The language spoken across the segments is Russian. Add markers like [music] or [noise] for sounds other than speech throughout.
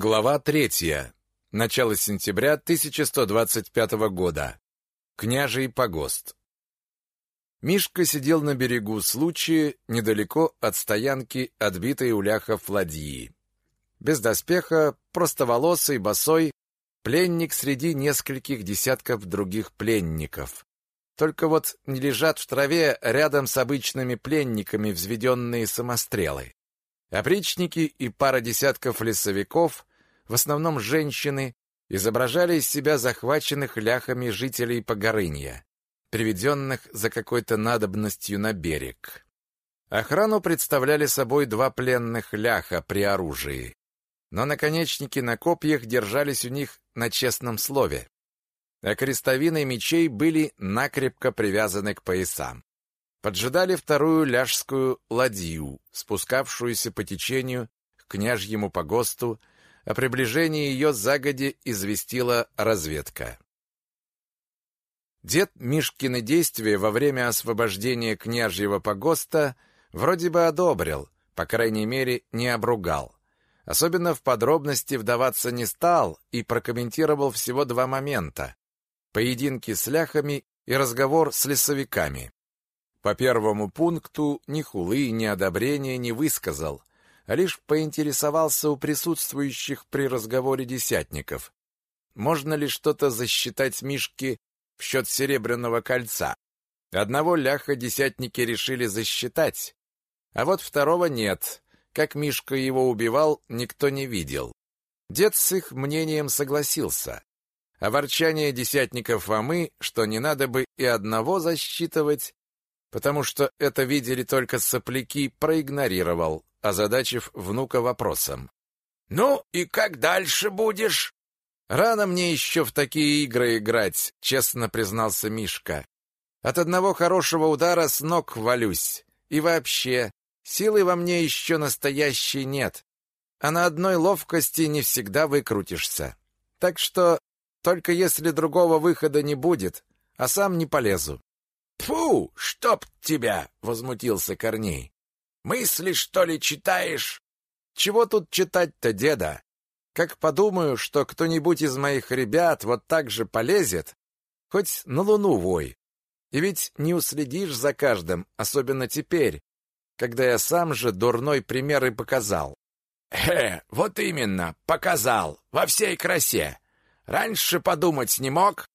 Глава третья. Начало сентября 1125 года. Княжий погост. Мишка сидел на берегу случая, недалеко от стоянки отбитой у ляхов ладьи. Без доспеха, простоволосый, босой, пленник среди нескольких десятков других пленников. Только вот не лежат в траве рядом с обычными пленниками взведенные самострелы. Опричники и пара десятков лесовиков, в основном женщины, изображали из себя захваченных ляхами жителей Погорынья, приведенных за какой-то надобностью на берег. Охрану представляли собой два пленных ляха при оружии, но наконечники на копьях держались у них на честном слове, а крестовины мечей были накрепко привязаны к поясам поджидали вторую ляжскую ладью, спускавшуюся по течению к княжьему погосту, о приближении ее загоди известила разведка. Дед Мишкины действия во время освобождения княжьего погоста вроде бы одобрил, по крайней мере, не обругал. Особенно в подробности вдаваться не стал и прокомментировал всего два момента: поединки с ляхами и разговор с лесовиками. По первому пункту ни хулы, ни одобрения не высказал, а лишь поинтересовался у присутствующих при разговоре десятников. Можно ли что-то засчитать Мишке в счет серебряного кольца? Одного ляха десятники решили засчитать, а вот второго нет. Как Мишка его убивал, никто не видел. Дед с их мнением согласился. А ворчание десятников Фомы, что не надо бы и одного засчитывать, потому что это видели только сопляки, проигнорировал, озадачив внука вопросом. «Ну и как дальше будешь?» «Рано мне еще в такие игры играть», — честно признался Мишка. «От одного хорошего удара с ног валюсь. И вообще, силы во мне еще настоящей нет, а на одной ловкости не всегда выкрутишься. Так что только если другого выхода не будет, а сам не полезу. Фу, чтоб тебя, возмутился Корней. Мысли что ли читаешь? Чего тут читать-то, деда? Как подумаю, что кто-нибудь из моих ребят вот так же полезет, хоть на луну вой. И ведь не уследишь за каждым, особенно теперь, когда я сам же дурной пример и показал. Э, вот именно, показал, во всей красе. Раньше подумать не мог?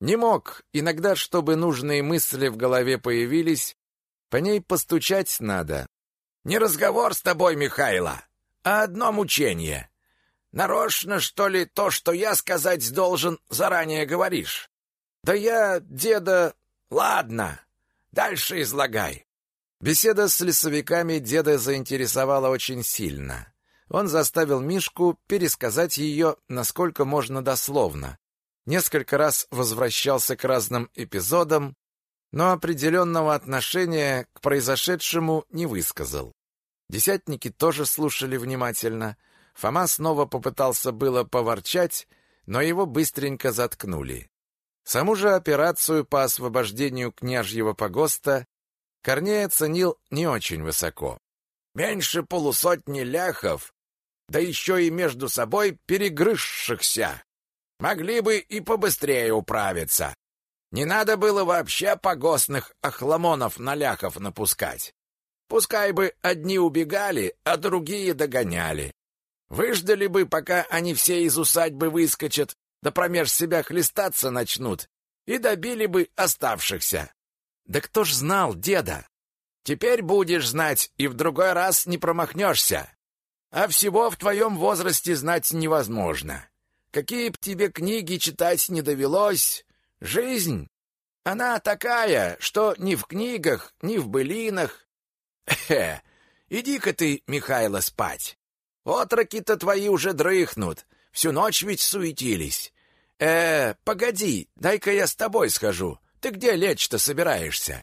Не мог. Иногда, чтобы нужные мысли в голове появились, по ней постучать надо. Не разговор с тобой, Михайло, а одно мучение. Нарочно, что ли, то, что я сказать должен, заранее говоришь? Да я, деда... Ладно, дальше излагай. Беседа с лесовиками деда заинтересовала очень сильно. Он заставил Мишку пересказать ее насколько можно дословно, несколько раз возвращался к разным эпизодам, но определенного отношения к произошедшему не высказал. Десятники тоже слушали внимательно. Фома снова попытался было поворчать, но его быстренько заткнули. Саму же операцию по освобождению княжьего погоста Корней оценил не очень высоко. Меньше полусотни ляхов, да еще и между собой перегрызшихся. Могли бы и побыстрее управиться. Не надо было вообще погостных охламонов на ляхов напускать. Пускай бы одни убегали, а другие догоняли. Выждали бы, пока они все из усадьбы выскочат, да промеж себя хлестаться начнут, и добили бы оставшихся. Да кто ж знал, деда? Теперь будешь знать, и в другой раз не промахнешься. А всего в твоем возрасте знать невозможно. Какие б тебе книги читать не довелось, жизнь, она такая, что ни в книгах, ни в былинах. Хе, иди-ка ты, Михайло, спать. Отроки-то твои уже дрыхнут, всю ночь ведь суетились. Э, погоди, дай-ка я с тобой схожу. Ты где лечь-то собираешься?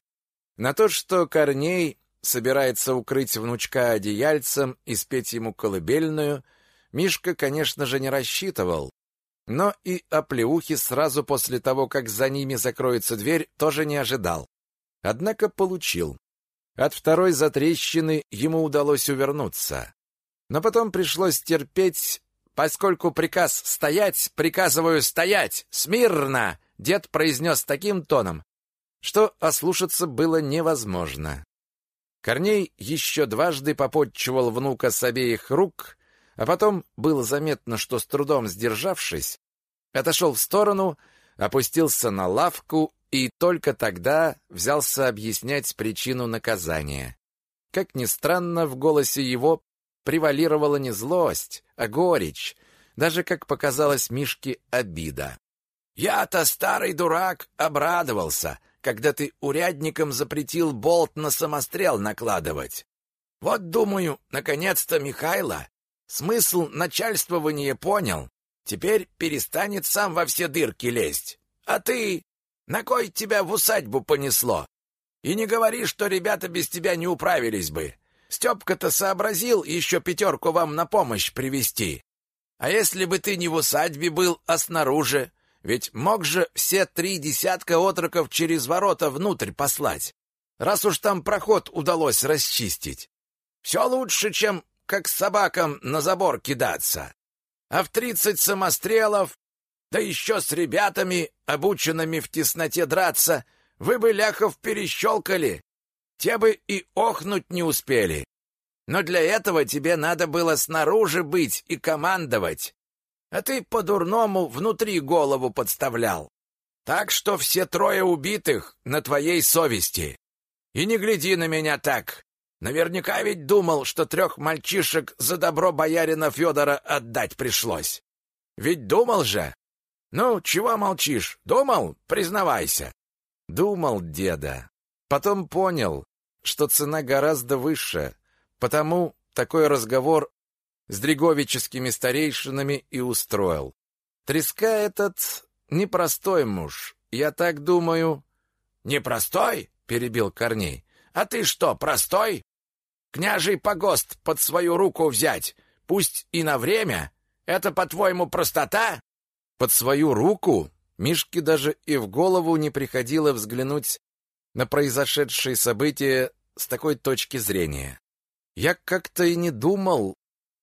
На то, что Корней собирается укрыть внучка одеяльцем и спеть ему колыбельную, Мишка, конечно же, не рассчитывал, но и оплеухи сразу после того, как за ними закроется дверь, тоже не ожидал. Однако получил. От второй затрещины ему удалось увернуться. Но потом пришлось терпеть, поскольку приказ стоять, приказываю стоять! Смирно!» Дед произнес таким тоном, что ослушаться было невозможно. Корней еще дважды попотчевал внука с обеих рук, а потом было заметно, что с трудом сдержавшись, отошел в сторону, опустился на лавку и только тогда взялся объяснять причину наказания. Как ни странно, в голосе его превалировала не злость, а горечь, даже, как показалось Мишке, обида. «Я-то, старый дурак, обрадовался, когда ты урядникам запретил болт на самострел накладывать. Вот, думаю, наконец-то Михайло смысл начальствования понял, теперь перестанет сам во все дырки лезть. А ты, на кой тебя в усадьбу понесло? И не говори, что ребята без тебя не управились бы. Степка-то сообразил еще пятерку вам на помощь привести. А если бы ты не в усадьбе был, а снаружи? Ведь мог же все три десятка отроков через ворота внутрь послать, раз уж там проход удалось расчистить. Все лучше, чем как собакам на забор кидаться. А в тридцать самострелов, да еще с ребятами, обученными в тесноте драться, вы бы ляхов перещелкали, те бы и охнуть не успели. Но для этого тебе надо было снаружи быть и командовать. А ты по-дурному внутри голову подставлял. Так что все трое убитых на твоей совести. И не гляди на меня так. Наверняка ведь думал, что трех мальчишек за добро боярина Федора отдать пришлось. Ведь думал же? Ну, чего молчишь? Думал? Признавайся. Думал деда. Потом понял, что цена гораздо выше, потому такой разговор с дреговическими старейшинами и устроил. Треска этот непростой муж, я так думаю. Непростой? перебил Корней. А ты что, простой? Княжий погост под свою руку взять, пусть и на время? Это, по-твоему, простота? Под свою руку? Мишке даже и в голову не приходило взглянуть на произошедшие события с такой точки зрения. Я как-то и не думал.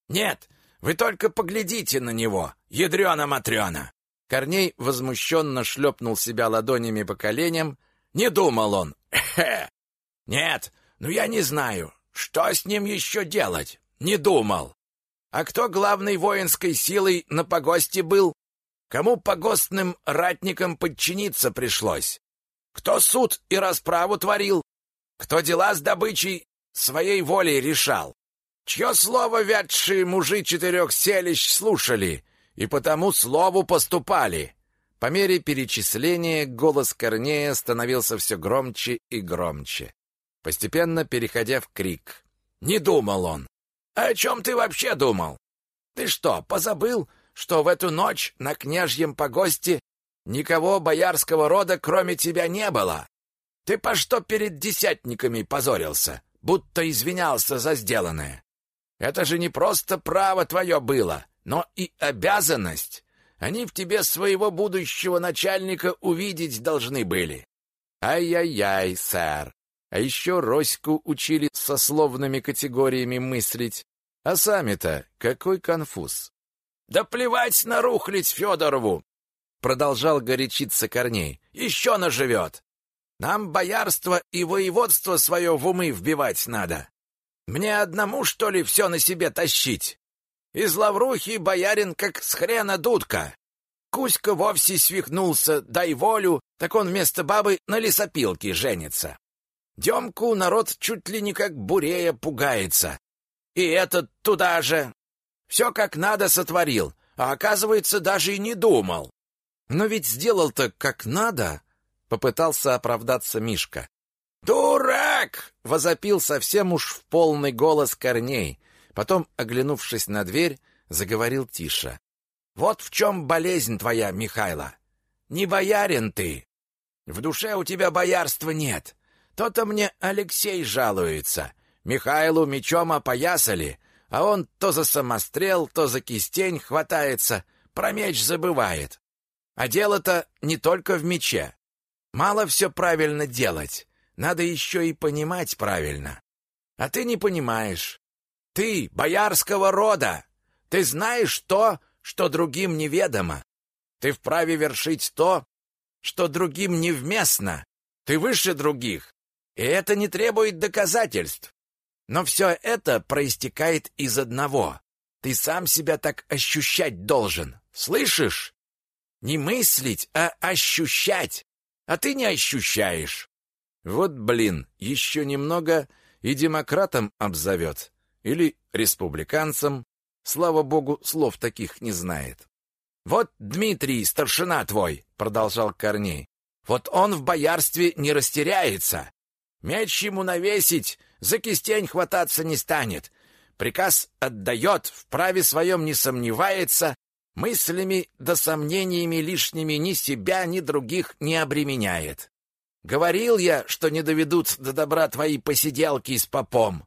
Нет, вы только поглядите на него, ядрёна-матрёна. Корней возмущенно шлепнул себя ладонями по коленям. Не думал он. [laughs] Нет, ну я не знаю, что с ним еще делать. Не думал. А кто главной воинской силой на погосте был? Кому погостным ратникам подчиниться пришлось? Кто суд и расправу творил? Кто дела с добычей своей волей решал? Чье слово вятшие мужи четырех селищ слушали и потому слову поступали? По мере перечисления голос Корнея становился все громче и громче, постепенно переходя в крик. Не думал он. А о чем ты вообще думал? Ты что, позабыл, что в эту ночь на княжьем погосте никого боярского рода, кроме тебя, не было. Ты по что перед десятниками позорился, будто извинялся за сделанное? Это же не просто право твое было, но и обязанность. Они в тебе своего будущего начальника увидеть должны были. Ай-яй-яй, сэр. А еще Роську учили сословными категориями мыслить. А сами-то какой конфуз. Да плевать на рухлить Федорову! Продолжал горячиться Корней. Еще наживет. Нам боярство и воеводство свое в умы вбивать надо. Мне одному, что ли, все на себе тащить? Из Лаврухи боярин как с хрена дудка. Кузька вовсе свихнулся, дай волю, так он вместо бабы на лесопилке женится. Демку народ чуть ли не как бурея пугается. И этот туда же. Все как надо сотворил, а оказывается, даже и не думал. Но ведь сделал-то как надо, попытался оправдаться Мишка. Дурак! возопил совсем уж в полный голос Корней. Потом, оглянувшись на дверь, заговорил тише. Вот в чем болезнь твоя, Михайло. Не боярин ты. В душе у тебя боярства нет. То-то мне Алексей жалуется. Михайлу мечом опоясали, а он то за самострел, то за кистень хватается, про меч забывает. А дело-то не только в мече. Мало все правильно делать, надо еще и понимать правильно. А ты не понимаешь. Ты боярского рода. Ты знаешь то, что другим неведомо. Ты вправе вершить то, что другим невместно. Ты выше других, и это не требует доказательств. Но все это проистекает из одного. Ты сам себя так ощущать должен. Слышишь? Не мыслить, а ощущать. А ты не ощущаешь. Вот, блин, еще немного и демократом обзовет. Или республиканцем. Слава богу, слов таких не знает. Вот Дмитрий, старшина твой, продолжал Корней. Вот он в боярстве не растеряется. Меч ему навесить, за кистень хвататься не станет. Приказ отдает, в праве своем не сомневается, мыслями да сомнениями лишними ни себя, ни других не обременяет. Говорил я, что не доведут до добра твои посиделки с попом.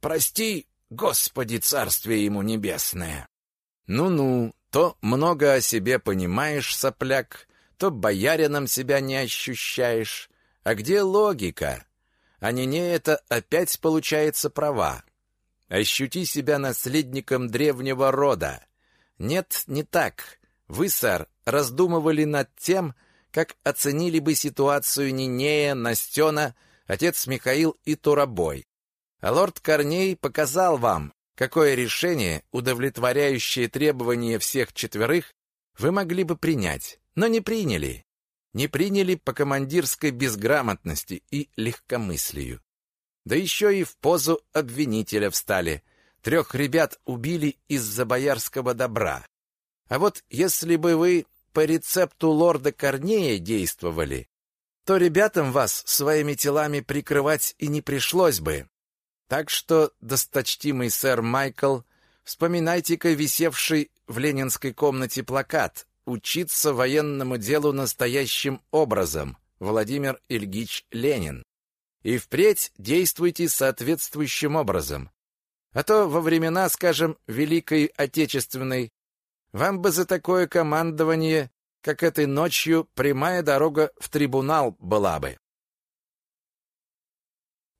Прости, Господи, царствие ему небесное. Ну-ну, то много о себе понимаешь, сопляк, то боярином себя не ощущаешь. А где логика? А не это опять получается права. Ощути себя наследником древнего рода. Нет, не так. Вы, сэр, раздумывали над тем, как оценили бы ситуацию Нинея, Настена, отец Михаил и Турабой. А лорд Корней показал вам, какое решение, удовлетворяющее требования всех четверых, вы могли бы принять, но не приняли. Не приняли по командирской безграмотности и легкомыслию. Да еще и в позу обвинителя встали. Трех ребят убили из-за боярского добра. А вот если бы вы по рецепту лорда Корнея действовали, то ребятам вас своими телами прикрывать и не пришлось бы. Так что, досточтимый сэр Майкл, вспоминайте-ка висевший в ленинской комнате плакат «Учиться военному делу настоящим образом» Владимир Ильич Ленин. И впредь действуйте соответствующим образом. А то во времена, скажем, Великой Отечественной, вам бы за такое командование, как этой ночью, прямая дорога в трибунал была бы.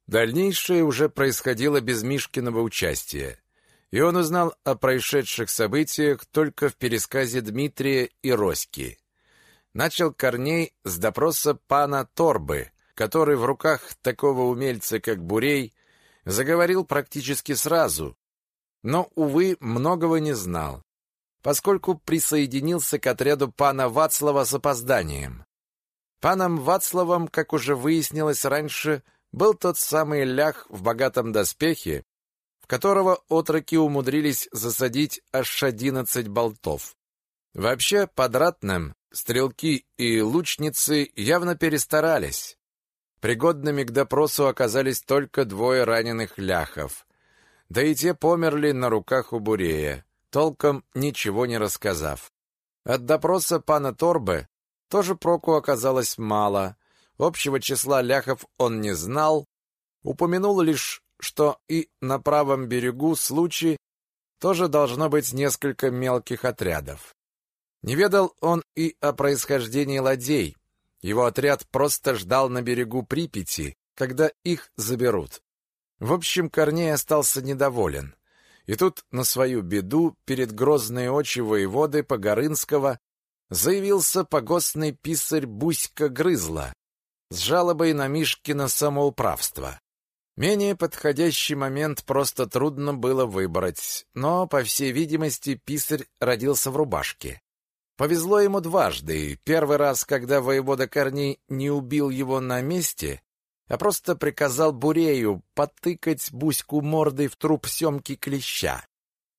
Дальнейшее уже происходило без Мишкиного участия, и он узнал о происшедших событиях только в пересказе Дмитрия и Роськи. Начал Корней с допроса пана Торбы, который в руках такого умельца, как Бурей, заговорил практически сразу, но, увы, многого не знал, поскольку присоединился к отряду пана Вацлава с опозданием. Паном Вацлавом, как уже выяснилось раньше, был тот самый лях в богатом доспехе, в которого отроки умудрились засадить аж одиннадцать болтов. Вообще, под ратным стрелки и лучницы явно перестарались. Пригодными к допросу оказались только двое раненых ляхов. Да и те померли на руках у Бурея, толком ничего не рассказав. От допроса пана Торбе тоже проку оказалось мало, Общего числа ляхов он не знал, упомянул лишь, что и на правом берегу случай тоже должно быть несколько мелких отрядов. Не ведал он и о происхождении ладей. Его отряд просто ждал на берегу Припяти, когда их заберут. В общем, Корней остался недоволен. И тут, на свою беду, перед грозные очи воеводы Погорынского заявился погостный писарь Буська Грызла, с жалобой на Мишкино самоуправство. Менее подходящий момент просто трудно было выбрать, но, по всей видимости, писарь родился в рубашке. Повезло ему дважды. Первый раз, когда воевода Корней не убил его на месте, а просто приказал Бурею потыкать Буську мордой в труп Семки Клеща.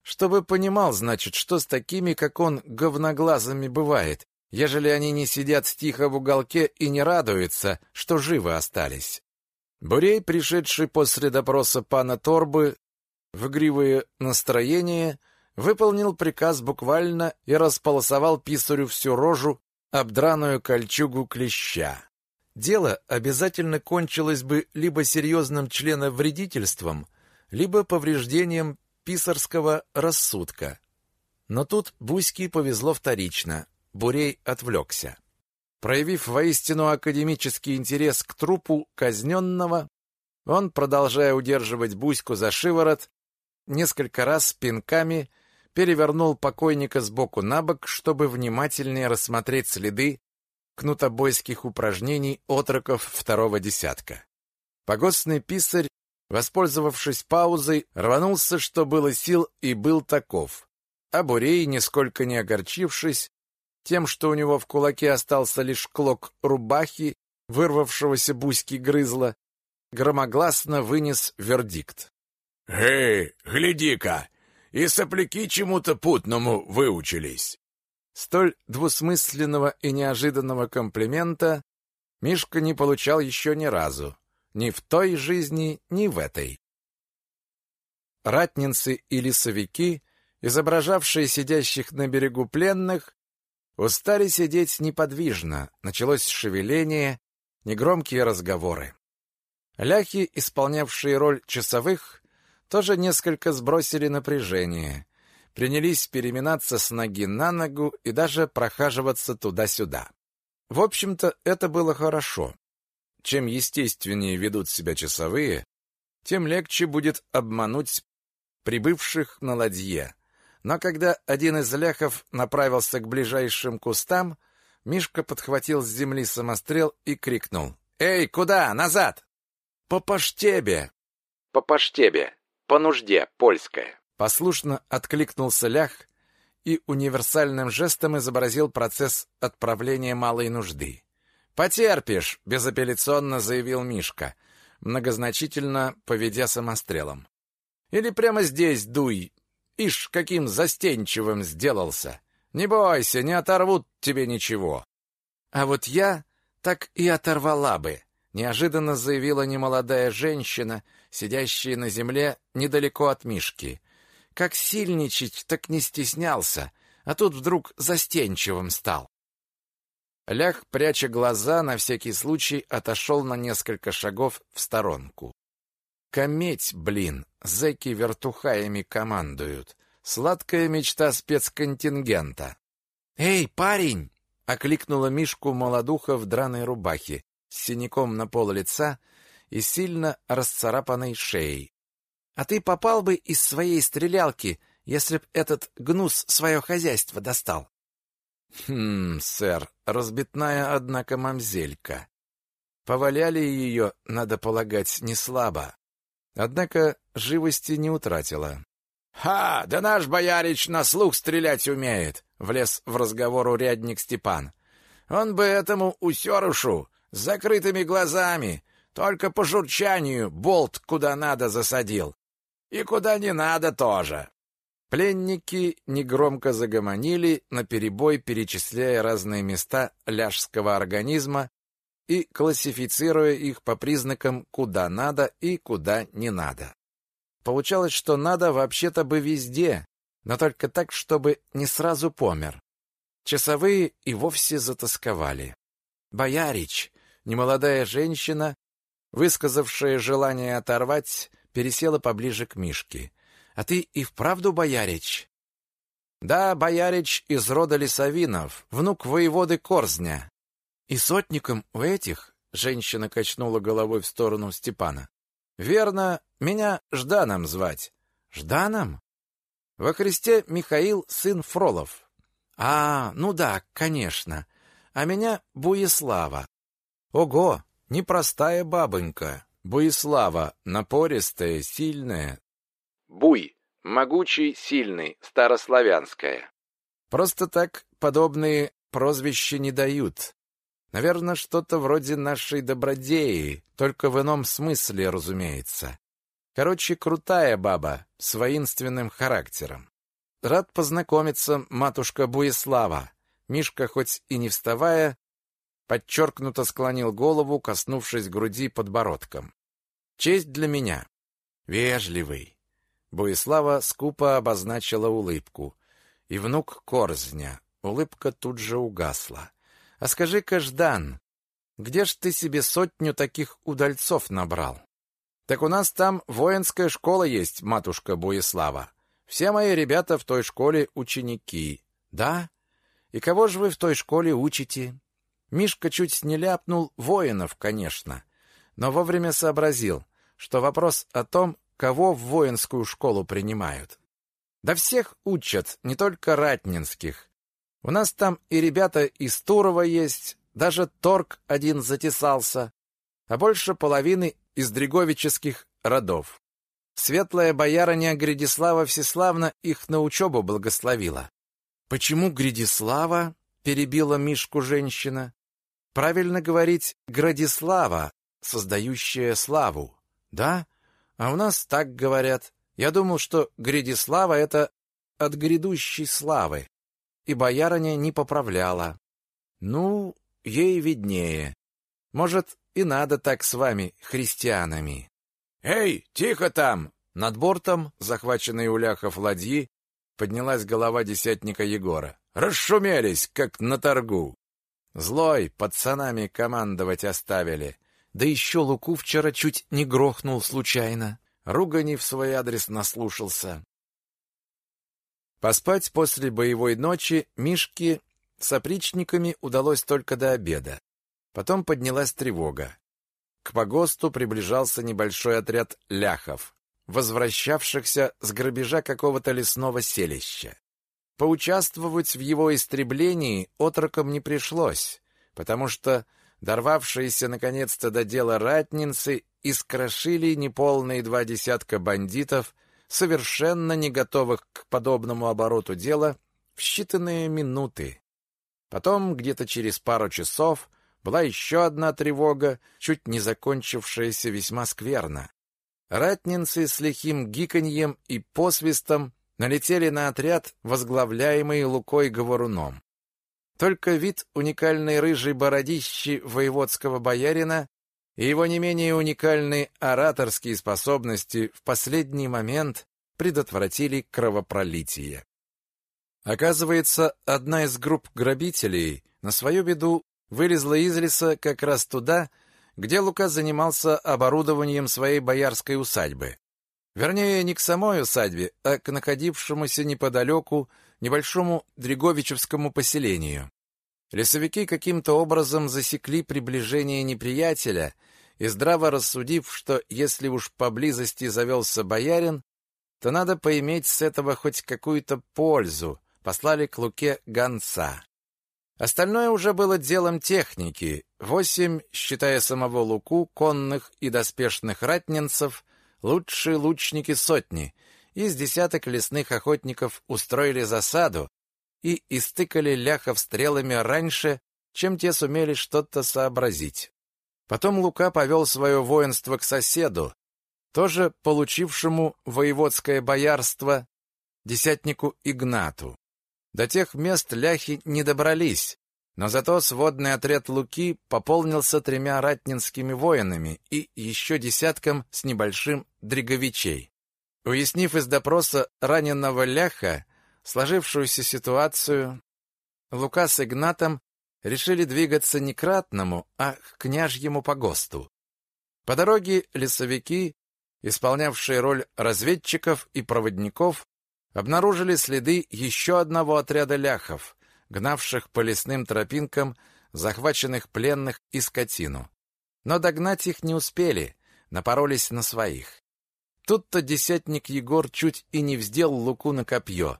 Чтобы понимал, значит, что с такими, как он, говноглазами бывает, ежели они не сидят тихо в уголке и не радуются, что живы остались. Бурей, пришедший после допроса пана Торбы в игривое настроение, выполнил приказ буквально и располосовал писарю всю рожу, обдраную кольчугу клеща. Дело обязательно кончилось бы либо серьезным членовредительством, либо повреждением писарского рассудка. Но тут Буське повезло вторично. Бурей отвлекся. Проявив воистину академический интерес к трупу казненного, он, продолжая удерживать Буську за шиворот, несколько раз пинками перевернул покойника с боку на бок, чтобы внимательнее рассмотреть следы кнутобойских упражнений отроков второго десятка. Погостный писарь, воспользовавшись паузой, рванулся, что было сил, и был таков. А Бурей, нисколько не огорчившись, тем, что у него в кулаке остался лишь клок рубахи, вырвавшегося буськи грызла, громогласно вынес вердикт. «Эй, гляди-ка, и сопляки чему-то путному выучились!» Столь двусмысленного и неожиданного комплимента Мишка не получал еще ни разу, ни в той жизни, ни в этой. Ратнинцы и лесовики, изображавшие сидящих на берегу пленных, устали сидеть неподвижно, началось шевеление, негромкие разговоры. Ляхи, исполнявшие роль часовых, тоже несколько сбросили напряжение, принялись переминаться с ноги на ногу и даже прохаживаться туда-сюда. В общем-то, это было хорошо. Чем естественнее ведут себя часовые, тем легче будет обмануть прибывших на ладье. Но когда один из ляхов направился к ближайшим кустам, Мишка подхватил с земли самострел и крикнул. «Эй, куда? Назад!» «По поштебе!» «По поштебе!» По нужде, польская. Послушно откликнулся Лях и универсальным жестом изобразил процесс отправления малой нужды. «Потерпишь», — безапелляционно заявил Мишка, многозначительно поведя самострелом. «Или прямо здесь дуй. Ишь, каким застенчивым сделался. Не бойся, не оторвут тебе ничего». «А вот я так и оторвала бы», — неожиданно заявила немолодая женщина — сидящие на земле недалеко от Мишки. Как сильничать, так не стеснялся, а тут вдруг застенчивым стал. Лях, пряча глаза, на всякий случай отошел на несколько шагов в сторонку. Кометь, блин, зэки вертухаями командуют. Сладкая мечта спецконтингента. «Эй, парень!» — окликнула Мишку молодуха в драной рубахе с синяком на пол лица и сильно расцарапанной шеей. А ты попал бы из своей стрелялки, если б этот гнус свое хозяйство достал. Хм, сэр, разбитная, однако, мамзелька. Поваляли ее, надо полагать, не слабо. Однако живости не утратила. «Ха! Да наш боярич на слух стрелять умеет!» — влез в разговор урядник Степан. «Он бы этому усерышу с закрытыми глазами только по журчанию болт куда надо засадил. И куда не надо тоже. Пленники негромко загомонили, наперебой перечисляя разные места ляжского организма и классифицируя их по признакам «куда надо» и «куда не надо». Получалось, что надо вообще-то бы везде, но только так, чтобы не сразу помер. Часовые и вовсе затасковали. Боярич, немолодая женщина, высказавшая желание оторвать, пересела поближе к Мишке. «А ты и вправду боярич?» «Да, боярич из рода Лисовинов, внук воеводы Корзня». «И сотником у этих?» — женщина качнула головой в сторону Степана. «Верно, меня Жданом звать». «Жданом?» «Во Христе Михаил, сын Фролов». «А, ну да, конечно. А меня Буеслава». «Ого, Непростая бабонька. Буислава, напористая, сильная. Буй, могучий, сильный, старославянская. Просто так подобные прозвища не дают. Наверное, что-то вроде нашей добродеи, только в ином смысле, разумеется. Короче, крутая баба, с воинственным характером. Рад познакомиться, матушка Буислава. Мишка, хоть и не вставая, подчеркнуто склонил голову, коснувшись груди подбородком. Честь для меня. Вежливый. Боислава скупо обозначила улыбку. И внук Корзня. Улыбка тут же угасла. А скажи-ка, Ждан, где ж ты себе сотню таких удальцов набрал? Так у нас там воинская школа есть, матушка Боислава. Все мои ребята в той школе ученики. Да? И кого же вы в той школе учите? Мишка чуть не ляпнул воинов, конечно, но вовремя сообразил, что вопрос о том, кого в воинскую школу принимают. Да всех учат, не только ратнинских. У нас там и ребята из Турова есть, даже торг один затесался, а больше половины из дреговических родов. Светлая боярыня Гридислава Всеславна их на учебу благословила. «Почему Гридислава?» — перебила Мишку женщина. «Правильно говорить Градислава, создающая славу. Да? А у нас так говорят. Я думал, что Гридислава — это от грядущей славы. И боярыня не поправляла. Ну, ей виднее. Может, и надо так с вами, христианами. «Эй, тихо там!» Над бортом, захваченной у ляхов ладьи, поднялась голова десятника Егора. «Расшумелись, как на торгу!» Злой, пацанами командовать оставили. Да еще Луку вчера чуть не грохнул случайно. Ругани в свой адрес наслушался. Поспать после боевой ночи Мишке с опричниками удалось только до обеда. Потом поднялась тревога. К погосту приближался небольшой отряд ляхов, возвращавшихся с грабежа какого-то лесного селища. Поучаствовать в его истреблении отрокам не пришлось, потому что дорвавшиеся наконец-то до дела ратнинцы искрошили неполные два десятка бандитов, совершенно не готовых к подобному обороту дела, в считанные минуты. Потом, где-то через пару часов, была еще одна тревога, чуть не закончившаяся весьма скверно. Ратнинцы с лихим гиканьем и посвистом налетели на отряд, возглавляемый Лукой Говоруном. Только вид уникальной рыжей бородищи воеводского боярина и его не менее уникальные ораторские способности в последний момент предотвратили кровопролитие. Оказывается, одна из групп грабителей на свою беду вылезла из леса как раз туда, где Лука занимался оборудованием своей боярской усадьбы. Вернее, не к самой усадьбе, а к находившемуся неподалеку небольшому Дреговичевскому поселению. Лесовики каким-то образом засекли приближение неприятеля и, здраво рассудив, что если уж поблизости завелся боярин, то надо поиметь с этого хоть какую-то пользу, послали к Луке гонца. Остальное уже было делом техники. Восемь, считая самого Луку, конных и доспешных ратнинцев, лучшие лучники сотни, из десяток лесных охотников устроили засаду и истыкали ляхов стрелами раньше, чем те сумели что-то сообразить. Потом Лука повел свое воинство к соседу, тоже получившему воеводское боярство, десятнику Игнату. До тех мест ляхи не добрались, но зато сводный отряд Луки пополнился тремя ратнинскими воинами и еще десятком с небольшим дреговичей. Уяснив из допроса раненого ляха сложившуюся ситуацию, Лука с Игнатом решили двигаться не к ратному, а к княжьему погосту. По дороге лесовики, исполнявшие роль разведчиков и проводников, обнаружили следы еще одного отряда ляхов, гнавших по лесным тропинкам захваченных пленных и скотину. Но догнать их не успели, напоролись на своих. Тут-то десятник Егор чуть и не вздел луку на копье.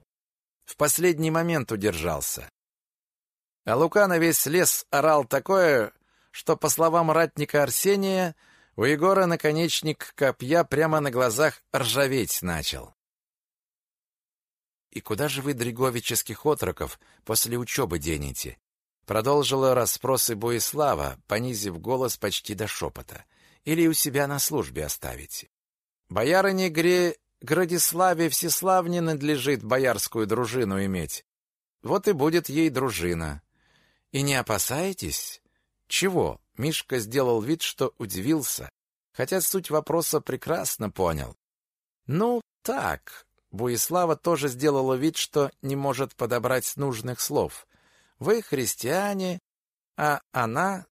В последний момент удержался. А Лука на весь лес орал такое, что, по словам ратника Арсения, у Егора наконечник копья прямо на глазах ржаветь начал. «И куда же вы дреговических отроков после учебы денете?» Продолжила расспросы Боислава, понизив голос почти до шепота. «Или у себя на службе оставите?» «Боярыне Гре... Градиславе Всеславне надлежит боярскую дружину иметь. Вот и будет ей дружина. И не опасаетесь?» «Чего?» — Мишка сделал вид, что удивился, хотя суть вопроса прекрасно понял. «Ну, так, Буислава тоже сделала вид, что не может подобрать нужных слов. Вы христиане, а она...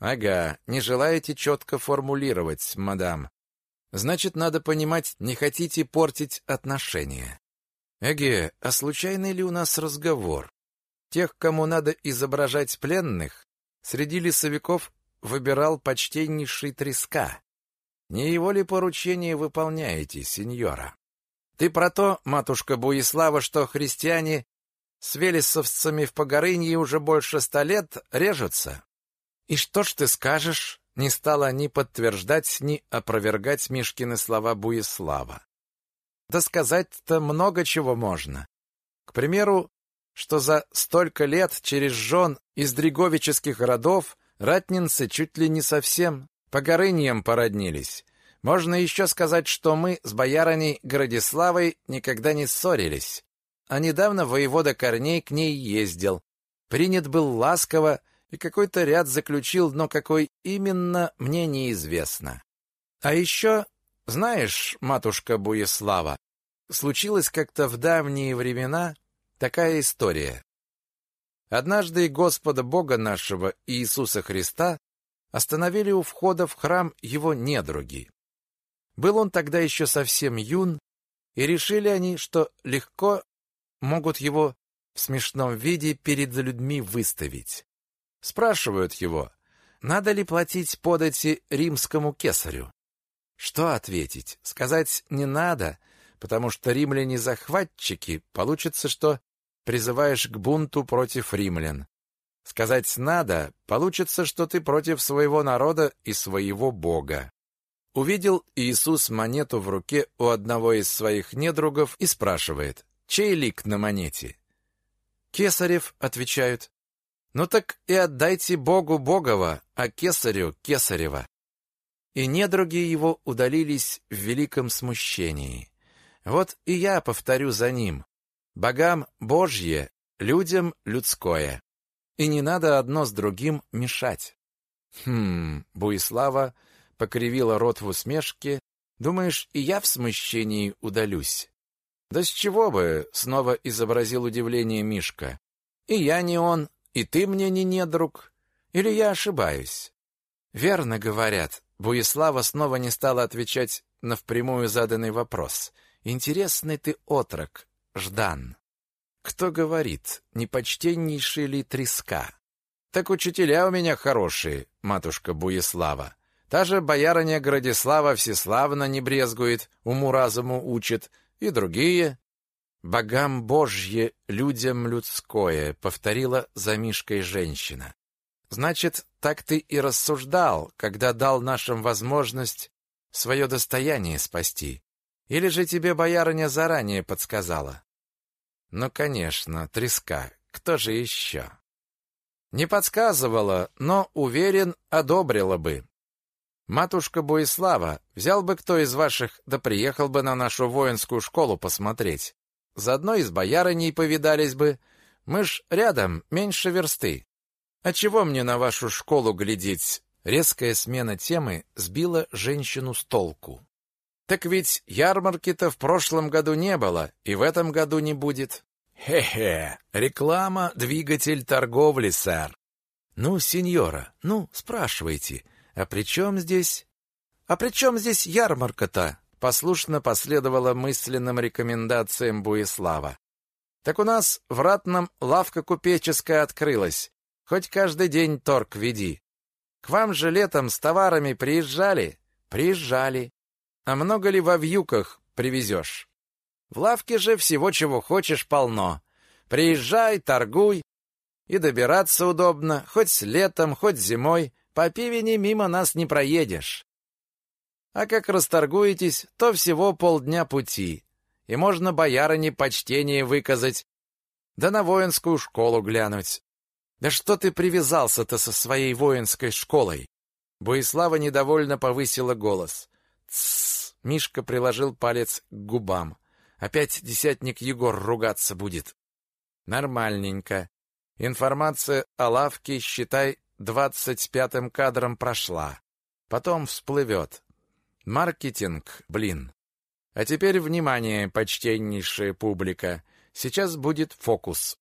Ага, не желаете четко формулировать, мадам. Значит, надо понимать, не хотите портить отношения. Эге, а случайный ли у нас разговор? Тех, кому надо изображать пленных, среди лесовиков выбирал почтеннейший треска. Не его ли поручение выполняете, сеньора? Ты про то, матушка Буислава, что христиане с велесовцами в Погорынье уже больше ста лет режутся? И что ж ты скажешь? Не стала ни подтверждать, ни опровергать Мишкины слова Буислава. Да сказать-то много чего можно. К примеру, что за столько лет через жен из дриговических родов ратнинцы чуть ли не совсем по горыньям породнились. Можно еще сказать, что мы с боярыней Градиславой никогда не ссорились. А недавно воевода Корней к ней ездил. Принят был ласково и какой-то ряд заключил, но какой именно, мне неизвестно. А еще, знаешь, матушка Буеслава, случилось как-то в давние времена, Такая история. Однажды Господа Бога нашего Иисуса Христа остановили у входа в храм его недруги. Был он тогда еще совсем юн, и решили они, что легко могут его в смешном виде перед людьми выставить. Спрашивают его, надо ли платить подати римскому кесарю. Что ответить? Сказать не надо, потому что римляне захватчики, получится, что призываешь к бунту против римлян. Сказать надо, получится, что ты против своего народа и своего бога. Увидел Иисус монету в руке у одного из своих недругов и спрашивает, чей лик на монете? Кесарев, отвечают. Ну так и отдайте Богу Богова, а Кесарю Кесарева. И недруги его удалились в великом смущении. Вот и я повторю за ним. Богам Божье, людям людское. И не надо одно с другим мешать. Хм, Буислава покривила рот в усмешке. Думаешь, и я в смущении удалюсь? Да с чего бы, снова изобразил удивление Мишка. И я не он, и ты мне не недруг. Или я ошибаюсь? Верно говорят. Буислава снова не стала отвечать на впрямую заданный вопрос. Интересный ты отрок, Ждан. Кто говорит, непочтеннейший ли треска? Так учителя у меня хорошие, матушка Буеслава. Та же боярыня Градислава всеславно не брезгует, уму-разуму учит, и другие. «Богам Божье, людям людское», — повторила за Мишкой женщина. «Значит, так ты и рассуждал, когда дал нашим возможность свое достояние спасти. Или же тебе боярыня заранее подсказала? Ну, конечно, треска. Кто же еще? Не подсказывала, но, уверен, одобрила бы. Матушка Боислава, взял бы кто из ваших, да приехал бы на нашу воинскую школу посмотреть. Заодно и с боярыней повидались бы. Мы ж рядом, меньше версты. А чего мне на вашу школу глядеть? Резкая смена темы сбила женщину с толку. Так ведь ярмарки-то в прошлом году не было, и в этом году не будет. Хе-хе, реклама — двигатель торговли, сэр. Ну, сеньора, ну, спрашивайте, а при чем здесь... А при чем здесь ярмарка-то? Послушно последовала мысленным рекомендациям Буислава. Так у нас в Ратном лавка купеческая открылась. Хоть каждый день торг веди. К вам же летом с товарами приезжали? Приезжали. А много ли во вьюках привезешь? В лавке же всего, чего хочешь, полно. Приезжай, торгуй. И добираться удобно, хоть летом, хоть зимой. По пивине мимо нас не проедешь. А как расторгуетесь, то всего полдня пути. И можно боярине почтение выказать, да на воинскую школу глянуть. Да что ты привязался-то со своей воинской школой? Боислава недовольно повысила голос. Тссс! Мишка приложил палец к губам. Опять десятник Егор ругаться будет. Нормальненько. Информация о лавке, считай, двадцать пятым кадром прошла. Потом всплывет. Маркетинг, блин. А теперь внимание, почтеннейшая публика. Сейчас будет фокус.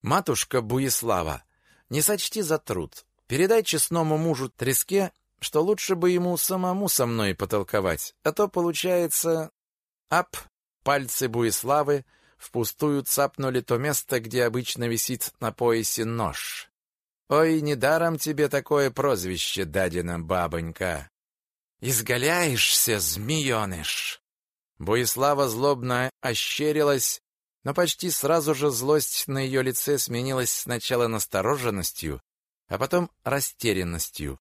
Матушка Буислава, не сочти за труд. Передай честному мужу Треске, что лучше бы ему самому со мной потолковать, а то получается... Ап! Пальцы Буиславы впустую цапнули то место, где обычно висит на поясе нож. Ой, недаром тебе такое прозвище дадено, бабонька. Изгаляешься, змееныш. Буислава злобно ощерилась, но почти сразу же злость на ее лице сменилась сначала настороженностью, а потом растерянностью.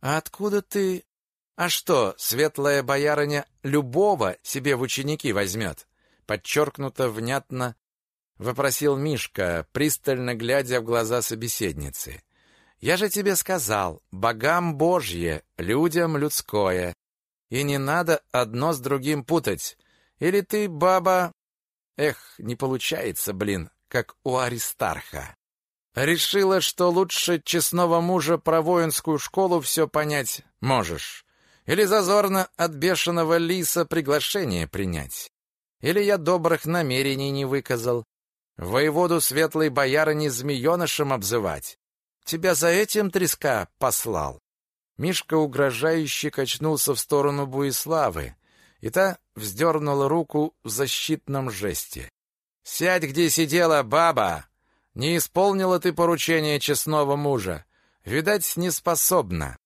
«А откуда ты...» «А что, светлая боярыня любого себе в ученики возьмет?» Подчеркнуто внятно вопросил Мишка, пристально глядя в глаза собеседницы. «Я же тебе сказал, богам божье, людям людское. И не надо одно с другим путать. Или ты, баба... Эх, не получается, блин, как у Аристарха. Решила, что лучше честного мужа про воинскую школу все понять можешь. Или зазорно от бешеного лиса приглашение принять. Или я добрых намерений не выказал. Воеводу светлой боярыни змеенышем обзывать. Тебя за этим треска послал. Мишка угрожающе качнулся в сторону Буиславы, и та вздернула руку в защитном жесте. «Сядь, где сидела баба! Не исполнила ты поручение честного мужа. Видать, не способна».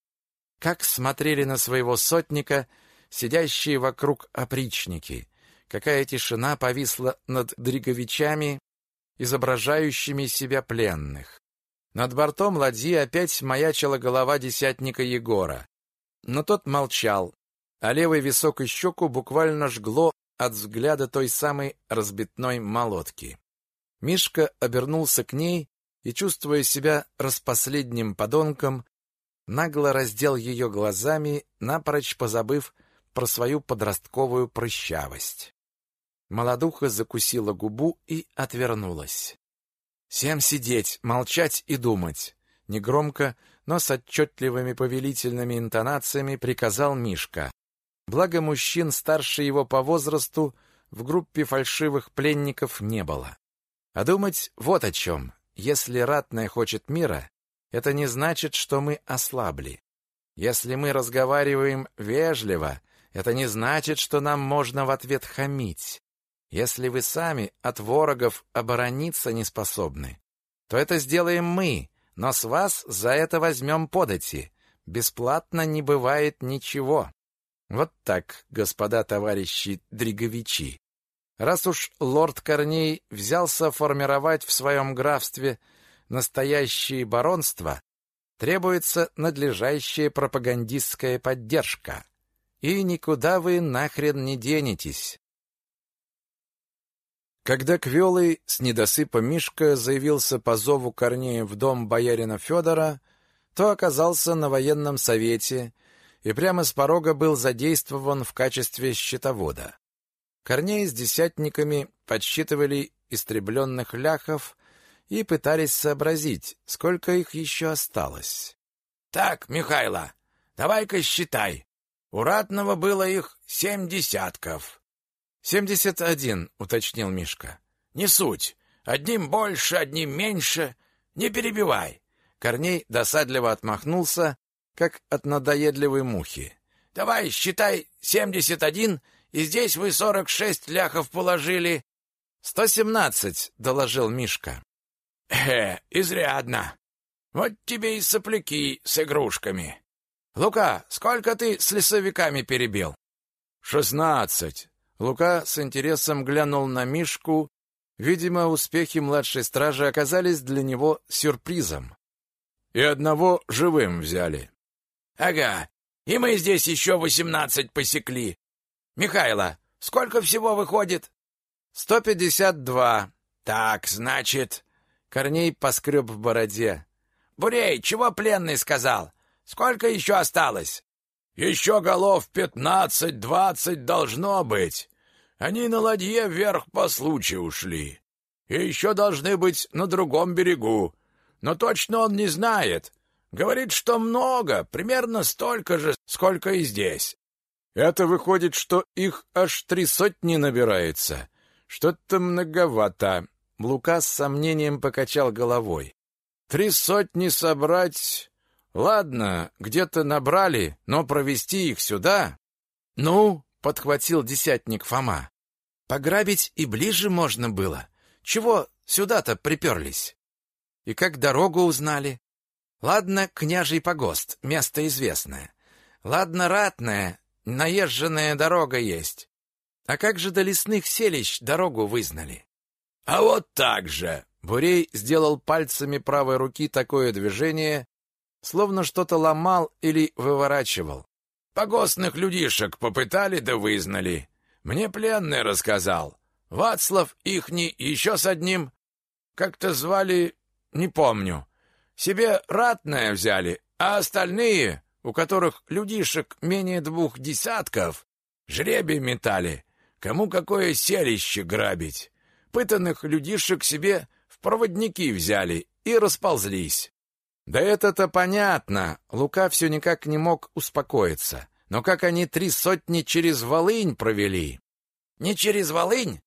Как смотрели на своего сотника сидящие вокруг опричники. Какая тишина повисла над дриговичами, изображающими себя пленных. Над бортом ладьи опять маячила голова десятника Егора. Но тот молчал, а левый висок и щеку буквально жгло от взгляда той самой разбитной молотки. Мишка обернулся к ней и, чувствуя себя распоследним подонком, нагло раздел ее глазами, напрочь позабыв про свою подростковую прыщавость. Молодуха закусила губу и отвернулась. Всем сидеть, молчать и думать. Негромко, но с отчетливыми повелительными интонациями приказал Мишка. Благо мужчин старше его по возрасту в группе фальшивых пленников не было. А думать вот о чем. Если ратная хочет мира, это не значит, что мы ослабли. Если мы разговариваем вежливо, это не значит, что нам можно в ответ хамить. Если вы сами от ворогов оборониться не способны, то это сделаем мы, но с вас за это возьмем подати. Бесплатно не бывает ничего. Вот так, господа товарищи дриговичи. Раз уж лорд Корней взялся формировать в своем графстве настоящее баронство, требуется надлежащая пропагандистская поддержка. И никуда вы нахрен не денетесь. Когда Квелый с недосыпа Мишка заявился по зову Корнея в дом боярина Федора, то оказался на военном совете и прямо с порога был задействован в качестве счетовода. Корней с десятниками подсчитывали истребленных ляхов и пытались сообразить, сколько их еще осталось. — Так, Михайло, давай-ка считай. У ратного было их семь десятков. «Семьдесят один», — уточнил Мишка. «Не суть. Одним больше, одним меньше. Не перебивай». Корней досадливо отмахнулся, как от надоедливой мухи. «Давай, считай, семьдесят один, и здесь вы сорок шесть ляхов положили». «Сто семнадцать», — доложил Мишка. «Э, изрядно. Вот тебе и сопляки с игрушками. Лука, сколько ты с лесовиками перебил?» «Шестнадцать», Лука с интересом глянул на Мишку. Видимо, успехи младшей стражи оказались для него сюрпризом. И одного живым взяли. Ага, и мы здесь еще восемнадцать посекли. Михайло, сколько всего выходит? Сто пятьдесят два. Так, значит... Корней поскреб в бороде. Бурей, чего пленный сказал? Сколько еще осталось? Еще голов пятнадцать-двадцать должно быть. Они на ладье вверх по случаю ушли. И еще должны быть на другом берегу. Но точно он не знает. Говорит, что много, примерно столько же, сколько и здесь. Это выходит, что их аж три сотни набирается. Что-то многовато. Лука с сомнением покачал головой. Три сотни собрать... Ладно, где-то набрали, но провести их сюда... Ну, подхватил десятник Фома. Пограбить и ближе можно было. Чего сюда-то приперлись? И как дорогу узнали? Ладно, княжий погост, место известное. Ладно, ратное, наезженная дорога есть. А как же до лесных селищ дорогу вызнали? А вот так же. Бурей сделал пальцами правой руки такое движение, словно что-то ломал или выворачивал. Погостных людишек попытали да вызнали. Мне пленный рассказал. Вацлав ихний еще с одним, как-то звали, не помню. Себе ратное взяли, а остальные, у которых людишек менее двух десятков, жребий метали, кому какое селище грабить. Пытанных людишек себе в проводники взяли и расползлись. Да это-то понятно. Лука все никак не мог успокоиться. Но как они три сотни через Волынь провели? Не через Волынь,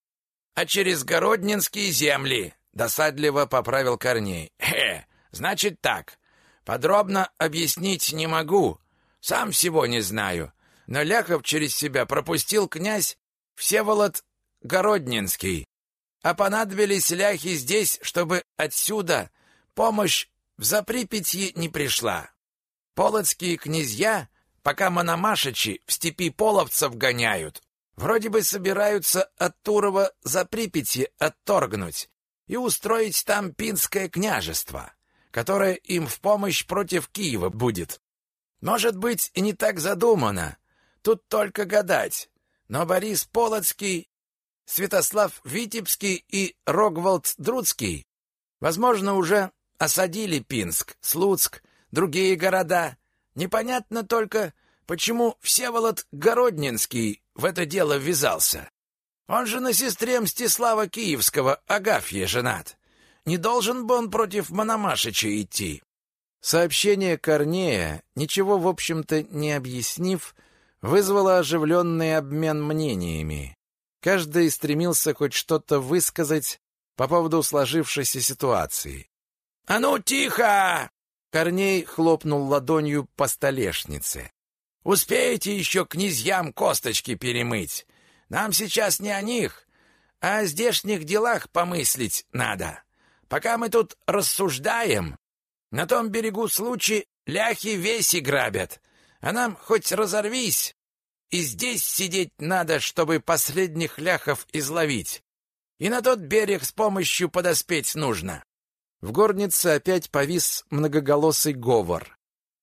а через Городнинские земли, досадливо поправил Корней. Хе, значит так. Подробно объяснить не могу, сам всего не знаю. Но Ляхов через себя пропустил князь Всеволод Городнинский. А понадобились ляхи здесь, чтобы отсюда помощь в Заприпятье не пришла. Полоцкие князья, пока мономашичи в степи половцев гоняют, вроде бы собираются от Турова за Припяти отторгнуть и устроить там Пинское княжество, которое им в помощь против Киева будет. Может быть, и не так задумано, тут только гадать. Но Борис Полоцкий, Святослав Витебский и Рогволд Друцкий, возможно, уже осадили Пинск, Слуцк, другие города. Непонятно только, почему Всеволод Городнинский в это дело ввязался. Он же на сестре Мстислава Киевского Агафье женат. Не должен бы он против Мономашича идти. Сообщение Корнея, ничего, в общем-то, не объяснив, вызвало оживленный обмен мнениями. Каждый стремился хоть что-то высказать по поводу сложившейся ситуации. «А ну, тихо!» Корней хлопнул ладонью по столешнице. Успеете еще князьям косточки перемыть. Нам сейчас не о них, а о здешних делах помыслить надо. Пока мы тут рассуждаем, на том берегу случай ляхи веси грабят, а нам хоть разорвись. И здесь сидеть надо, чтобы последних ляхов изловить. И на тот берег с помощью подоспеть нужно. В горнице опять повис многоголосый говор.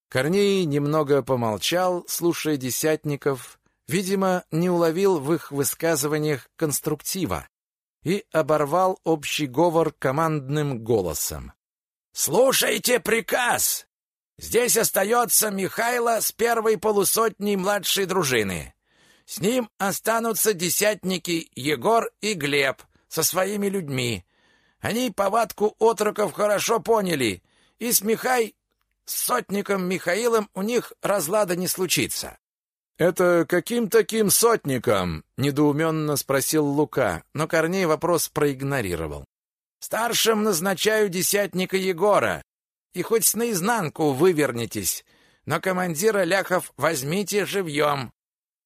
Корней немного помолчал, слушая десятников, видимо, не уловил в их высказываниях конструктива и оборвал общий говор командным голосом. «Слушайте приказ! Здесь остается Михайло с первой полусотней младшей дружины. С ним останутся десятники Егор и Глеб со своими людьми. Они повадку отроков хорошо поняли, и с Михай с сотником Михаилом у них разлада не случится. «Это каким таким сотником?» — недоуменно спросил Лука, но Корней вопрос проигнорировал. «Старшим назначаю десятника Егора, и хоть наизнанку вывернетесь, но командира ляхов возьмите живьем.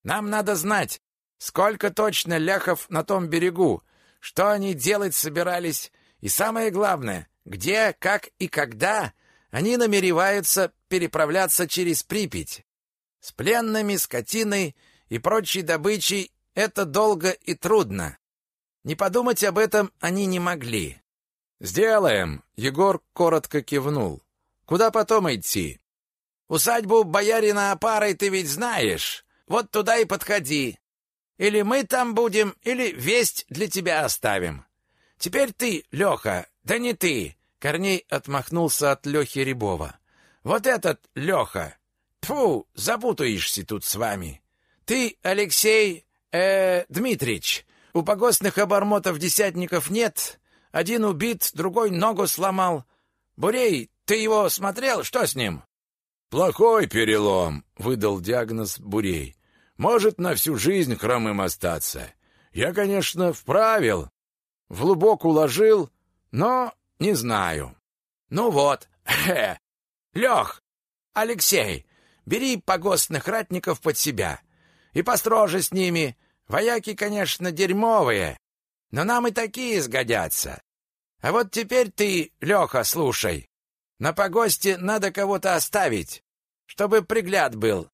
Нам надо знать, сколько точно ляхов на том берегу, что они делать собирались, и самое главное, где, как и когда они намереваются переправляться через Припять. С пленными, скотиной и прочей добычей это долго и трудно. Не подумать об этом они не могли. «Сделаем!» — Егор коротко кивнул. «Куда потом идти?» «Усадьбу боярина Апарой ты ведь знаешь. Вот туда и подходи. Или мы там будем, или весть для тебя оставим. Теперь ты, Леха, да не ты, Корней отмахнулся от Лехи Рябова. «Вот этот Леха! Тьфу, запутаешься тут с вами! Ты, Алексей, э, Дмитрич, у погостных обормотов-десятников нет. Один убит, другой ногу сломал. Бурей, ты его смотрел? Что с ним?» «Плохой перелом», — выдал диагноз Бурей. «Может на всю жизнь хромым остаться. Я, конечно, вправил, в лубок уложил, но не знаю. Ну вот. [laughs] Лех, Алексей, бери погостных ратников под себя. И построже с ними. Вояки, конечно, дерьмовые, но нам и такие сгодятся. А вот теперь ты, Леха, слушай. На погосте надо кого-то оставить, чтобы пригляд был.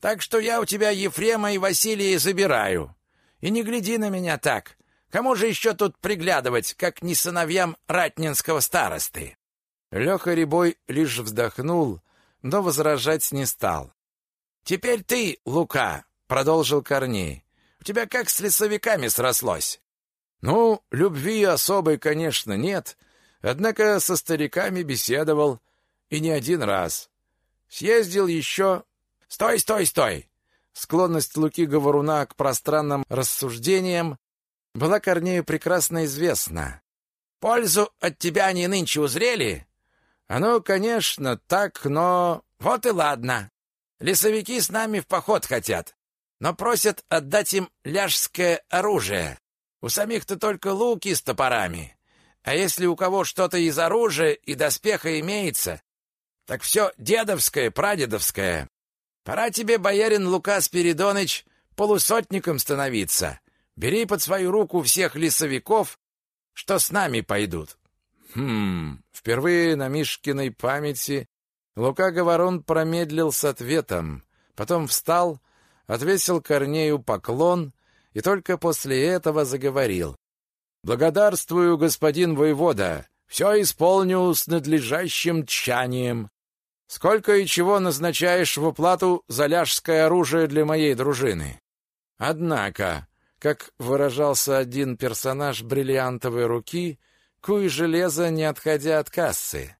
Так что я у тебя Ефрема и Василия забираю. И не гляди на меня так. Кому же еще тут приглядывать, как не сыновьям ратнинского старосты?» Леха Рябой лишь вздохнул, но возражать не стал. «Теперь ты, Лука», — продолжил Корней, — «у тебя как с лесовиками срослось?» «Ну, любви особой, конечно, нет, однако со стариками беседовал, и не один раз. Съездил еще...» «Стой, стой, стой!» Склонность Луки Говоруна к пространным рассуждениям была Корнею прекрасно известна. «Пользу от тебя они нынче узрели?» «Оно, конечно, так, но...» «Вот и ладно. Лесовики с нами в поход хотят, но просят отдать им ляжское оружие. У самих-то только луки с топорами. А если у кого что-то из оружия и доспеха имеется, так все дедовское, прадедовское. Пора тебе, боярин Лука Спиридоныч, полусотником становиться. Бери под свою руку всех лесовиков, что с нами пойдут. Хм, впервые на Мишкиной памяти Лука Говорон промедлил с ответом, потом встал, отвесил Корнею поклон и только после этого заговорил. «Благодарствую, господин воевода, все исполню с надлежащим тщанием. Сколько и чего назначаешь в уплату за ляжское оружие для моей дружины?» Однако, как выражался один персонаж бриллиантовой руки, куй железо, не отходя от кассы.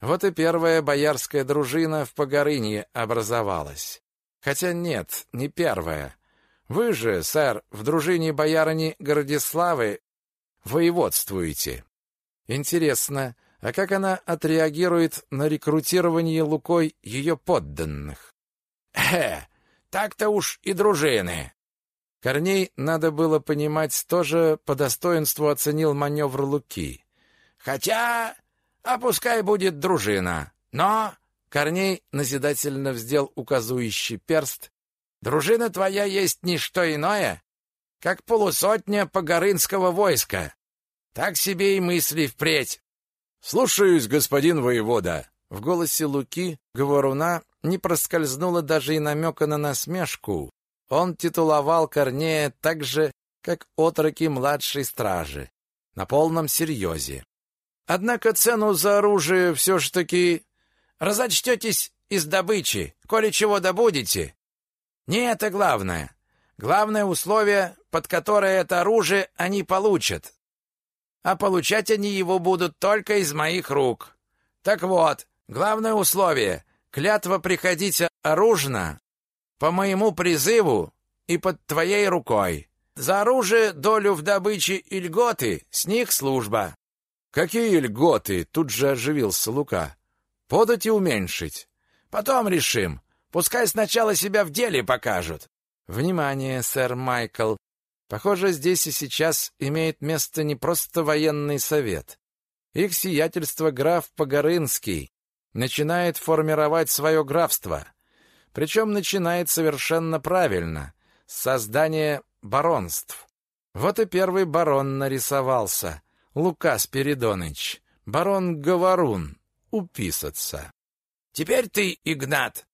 Вот и первая боярская дружина в Погорынье образовалась. Хотя нет, не первая. Вы же, сэр, в дружине боярыни Городиславы воеводствуете. Интересно, а как она отреагирует на рекрутирование Лукой ее подданных? Э, так-то уж и дружины. Корней, надо было понимать, тоже по достоинству оценил маневр Луки. Хотя а пускай будет дружина. Но Корней назидательно вздел указующий перст. Дружина твоя есть не что иное, как полусотня погорынского войска. Так себе и мысли впредь. Слушаюсь, господин воевода. В голосе Луки говоруна не проскользнуло даже и намека на насмешку. Он титуловал Корнея так же, как отроки младшей стражи, на полном серьезе. Однако цену за оружие все ж таки разочтетесь из добычи, коли чего добудете. Не это главное. Главное условие, под которое это оружие они получат. А получать они его будут только из моих рук. Так вот, главное условие — клятва приходить оружно по моему призыву и под твоей рукой. За оружие, долю в добыче и льготы, с них служба. «Какие льготы?» — тут же оживился Лука. «Подать и уменьшить. Потом решим. Пускай сначала себя в деле покажут». «Внимание, сэр Майкл. Похоже, здесь и сейчас имеет место не просто военный совет. Их сиятельство граф Погорынский начинает формировать свое графство. Причем начинает совершенно правильно, с создания баронств. Вот и первый барон нарисовался — Лука Спиридоныч, барон Говорун, уписаться. Теперь ты, Игнат,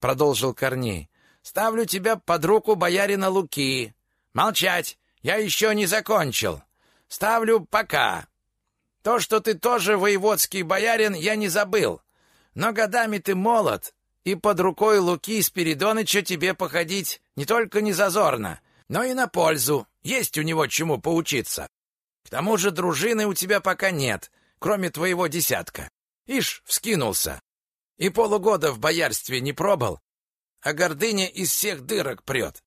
продолжил Корней. Ставлю тебя под руку боярина Луки. Молчать, я еще не закончил. Ставлю пока. То, что ты тоже воеводский боярин, я не забыл. Но годами ты молод, и под рукой Луки Спиридоныча тебе походить не только не зазорно, но и на пользу. Есть у него чему поучиться. К тому же дружины у тебя пока нет, кроме твоего десятка. Ишь, вскинулся. И полугода в боярстве не пробыл, а гордыня из всех дырок прет.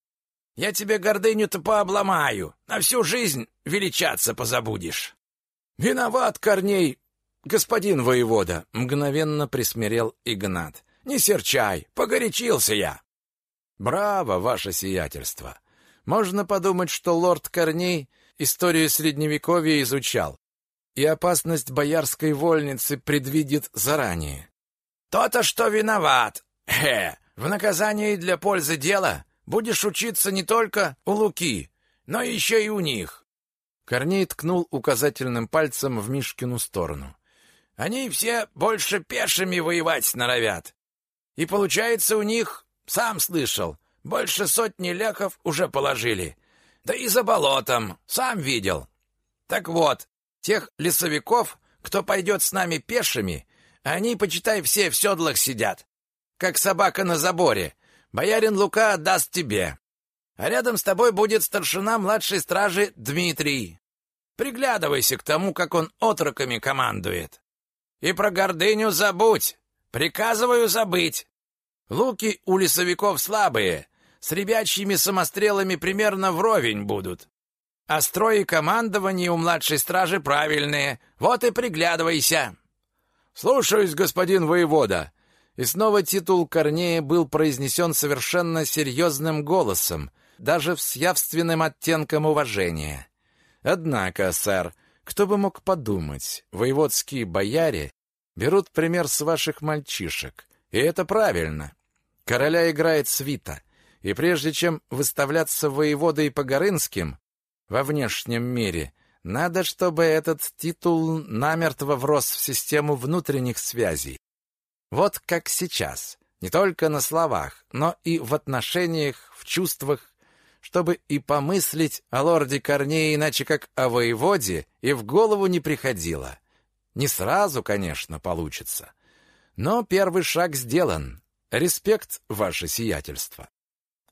Я тебе гордыню-то пообломаю, на всю жизнь величаться позабудешь. Виноват, Корней, господин воевода, мгновенно присмирел Игнат. Не серчай, погорячился я. Браво, ваше сиятельство. Можно подумать, что лорд Корней историю средневековья изучал и опасность боярской вольницы предвидит заранее. То-то, что виноват. Хе, в наказании для пользы дела будешь учиться не только у Луки, но еще и у них. Корней ткнул указательным пальцем в Мишкину сторону. Они все больше пешими воевать норовят. И получается у них, сам слышал, больше сотни ляхов уже положили. Да и за болотом, сам видел. Так вот, тех лесовиков, кто пойдет с нами пешими, они, почитай, все в седлах сидят, как собака на заборе. Боярин Лука отдаст тебе. А рядом с тобой будет старшина младшей стражи Дмитрий. Приглядывайся к тому, как он отроками командует. И про гордыню забудь. Приказываю забыть. Луки у лесовиков слабые, с ребячьими самострелами примерно вровень будут. А строй и командование у младшей стражи правильные. Вот и приглядывайся. Слушаюсь, господин воевода. И снова титул Корнея был произнесен совершенно серьезным голосом, даже с явственным оттенком уважения. Однако, сэр, кто бы мог подумать, воеводские бояре берут пример с ваших мальчишек, и это правильно. Короля играет свита, и прежде чем выставляться воеводой Погорынским во внешнем мире, надо, чтобы этот титул намертво врос в систему внутренних связей. Вот как сейчас, не только на словах, но и в отношениях, в чувствах, чтобы и помыслить о лорде Корнее иначе как о воеводе и в голову не приходило. Не сразу, конечно, получится. Но первый шаг сделан. Респект, ваше сиятельство.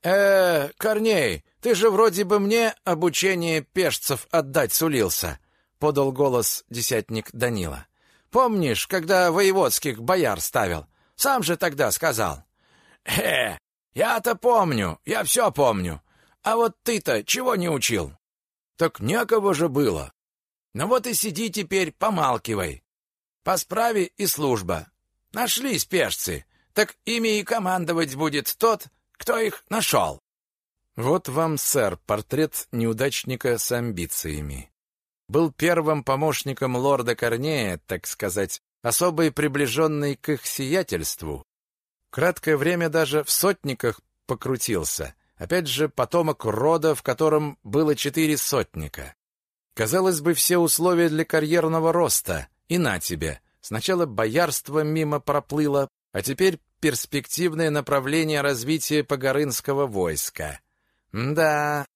Э, Корней, ты же вроде бы мне обучение пешцев отдать сулился, подал голос десятник Данила. Помнишь, когда воеводских бояр ставил? Сам же тогда сказал. Э, я-то помню, я все помню. А вот ты-то чего не учил? Так некого же было. Ну вот и сиди теперь, помалкивай. По справе и служба. Нашлись пешцы так ими и командовать будет тот, кто их нашел. Вот вам, сэр, портрет неудачника с амбициями. Был первым помощником лорда Корнея, так сказать, особо приближенный к их сиятельству. Краткое время даже в сотниках покрутился. Опять же, потомок рода, в котором было четыре сотника. Казалось бы, все условия для карьерного роста. И на тебе. Сначала боярство мимо проплыло, а теперь перспективное направление развития погорынского войска. Да,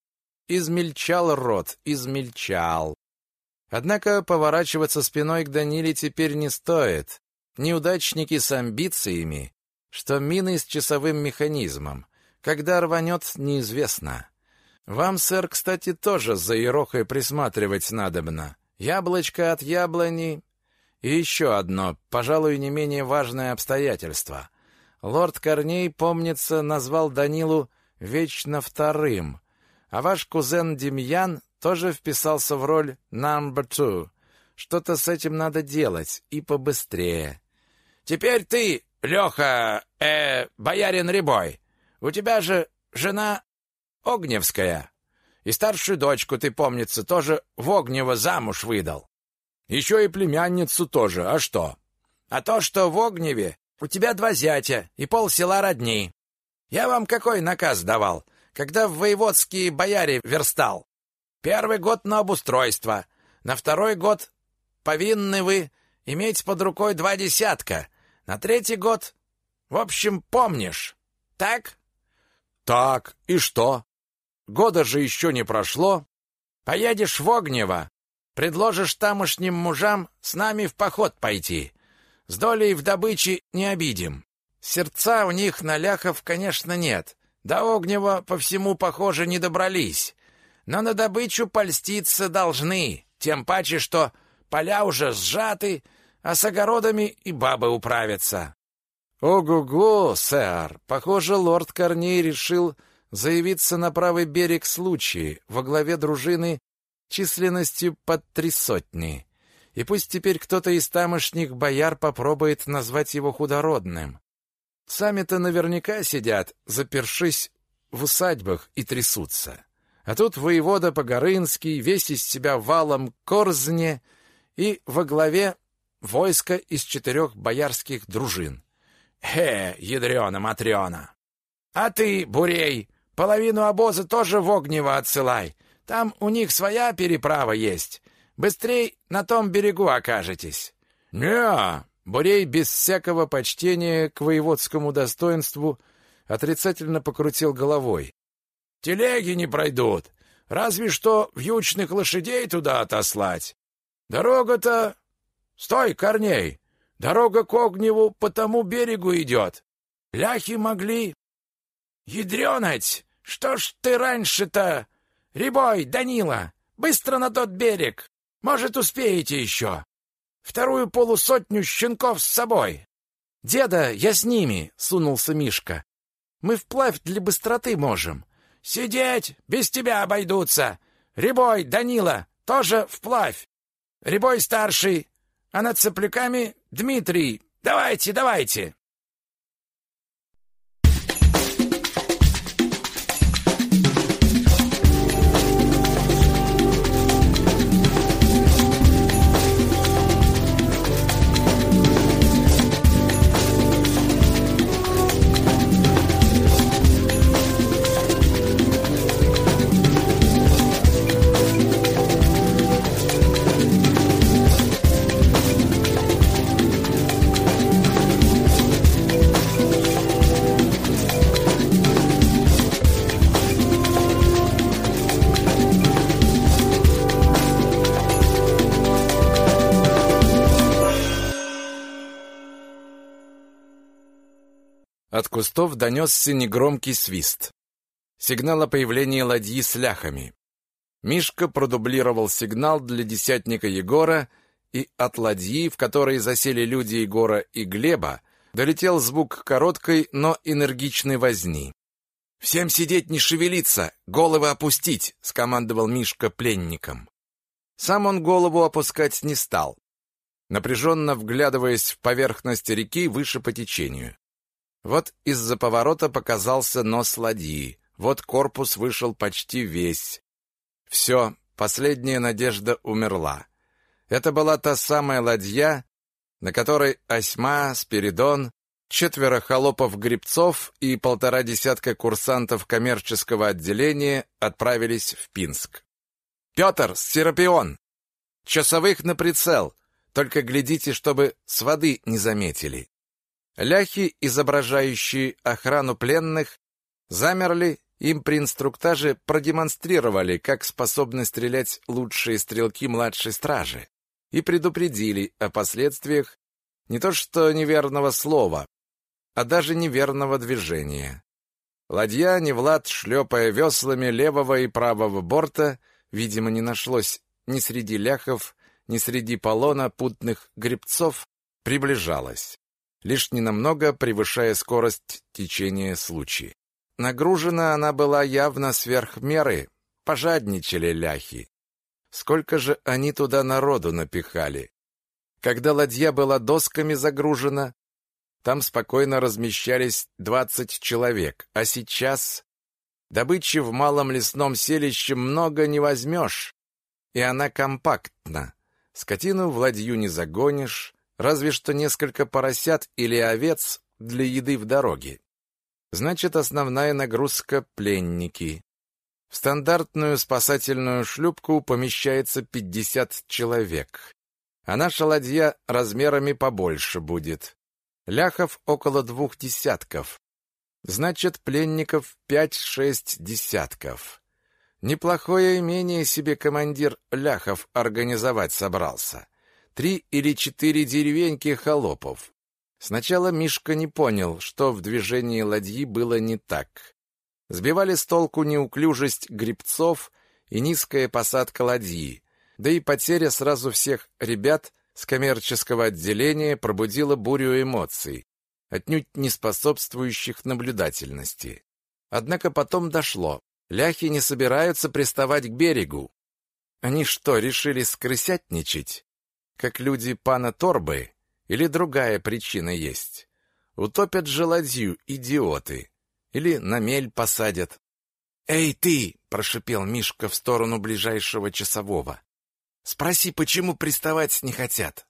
измельчал рот, измельчал. Однако поворачиваться спиной к Даниле теперь не стоит. Неудачники с амбициями, что мины с часовым механизмом. Когда рванет, неизвестно. Вам, сэр, кстати, тоже за Ерохой присматривать надобно. Яблочко от яблони. И еще одно, пожалуй, не менее важное обстоятельство. Лорд Корней, помнится, назвал Данилу вечно вторым, а ваш кузен Демьян тоже вписался в роль number two. Что-то с этим надо делать, и побыстрее. Теперь ты, Леха, э, боярин Рябой. У тебя же жена Огневская. И старшую дочку, ты, помнится, тоже в Огнево замуж выдал. Еще и племянницу тоже, а что? А то, что в Огневе у тебя два зятя и пол села родни. Я вам какой наказ давал, когда в воеводские бояре верстал? Первый год на обустройство, на второй год повинны вы иметь под рукой два десятка, на третий год... В общем, помнишь, так? Так, и что? Года же еще не прошло. Поедешь в Огнево, предложишь тамошним мужам с нами в поход пойти. С долей в добыче не обидим. Сердца у них на ляхов, конечно, нет. До огнева по всему, похоже, не добрались. Но на добычу польститься должны, тем паче, что поля уже сжаты, а с огородами и бабы управятся. Ого-го, сэр! Похоже, лорд Корней решил заявиться на правый берег случая во главе дружины численностью под три сотни и пусть теперь кто-то из тамошних бояр попробует назвать его худородным. Сами-то наверняка сидят, запершись в усадьбах и трясутся. А тут воевода Погорынский, весь из себя валом корзне, и во главе войско из четырех боярских дружин. Хе, ядрена-матрена! А ты, Бурей, половину обоза тоже в Огнево отсылай. Там у них своя переправа есть. Быстрей на том берегу окажетесь. Не, Бурей без всякого почтения к воеводскому достоинству отрицательно покрутил головой. Телеги не пройдут. Разве что вьючных лошадей туда отослать. Дорога-то... Стой, Корней! Дорога к Огневу по тому берегу идет. Ляхи могли... Ядрёнать! Что ж ты раньше-то... Рябой, Данила, быстро на тот берег! Может, успеете еще? Вторую полусотню щенков с собой. Деда, я с ними, сунулся Мишка. Мы вплавь для быстроты можем. Сидеть, без тебя обойдутся. Рябой, Данила, тоже вплавь. Рябой старший, а над сопляками Дмитрий. Давайте, давайте. От кустов донесся негромкий свист. Сигнал о появлении ладьи с ляхами. Мишка продублировал сигнал для десятника Егора, и от ладьи, в которой засели люди Егора и Глеба, долетел звук короткой, но энергичной возни. «Всем сидеть не шевелиться, головы опустить!» — скомандовал Мишка пленникам. Сам он голову опускать не стал, напряженно вглядываясь в поверхность реки выше по течению. Вот из-за поворота показался нос ладьи. Вот корпус вышел почти весь. Все, последняя надежда умерла. Это была та самая ладья, на которой Осьма, Спиридон, четверо холопов-гребцов и полтора десятка курсантов коммерческого отделения отправились в Пинск. «Петр, Серапион! Часовых на прицел! Только глядите, чтобы с воды не заметили!» Ляхи, изображающие охрану пленных, замерли, им при инструктаже продемонстрировали, как способны стрелять лучшие стрелки младшей стражи, и предупредили о последствиях не то что неверного слова, а даже неверного движения. Ладья Невлад, шлепая веслами левого и правого борта, видимо, не нашлось ни среди ляхов, ни среди полона путных гребцов, приближалась лишь ненамного превышая скорость течения случая. Нагружена она была явно сверх меры, пожадничали ляхи. Сколько же они туда народу напихали. Когда ладья была досками загружена, там спокойно размещались двадцать человек, а сейчас добычи в малом лесном селище много не возьмешь, и она компактна. Скотину в ладью не загонишь, разве что несколько поросят или овец для еды в дороге. Значит, основная нагрузка — пленники. В стандартную спасательную шлюпку помещается 50 человек, а наша ладья размерами побольше будет. Ляхов около двух десятков. Значит, пленников пять-шесть десятков. Неплохое имение себе командир Ляхов организовать собрался три или четыре деревеньки холопов. Сначала Мишка не понял, что в движении ладьи было не так. Сбивали с толку неуклюжесть грибцов и низкая посадка ладьи, да и потеря сразу всех ребят с коммерческого отделения пробудила бурю эмоций, отнюдь не способствующих наблюдательности. Однако потом дошло. Ляхи не собираются приставать к берегу. Они что, решили скрысятничать? Как люди пана Торбы, или другая причина есть? Утопят же ладью, идиоты. Или на мель посадят. «Эй, ты!» — прошипел Мишка в сторону ближайшего часового. «Спроси, почему приставать не хотят?»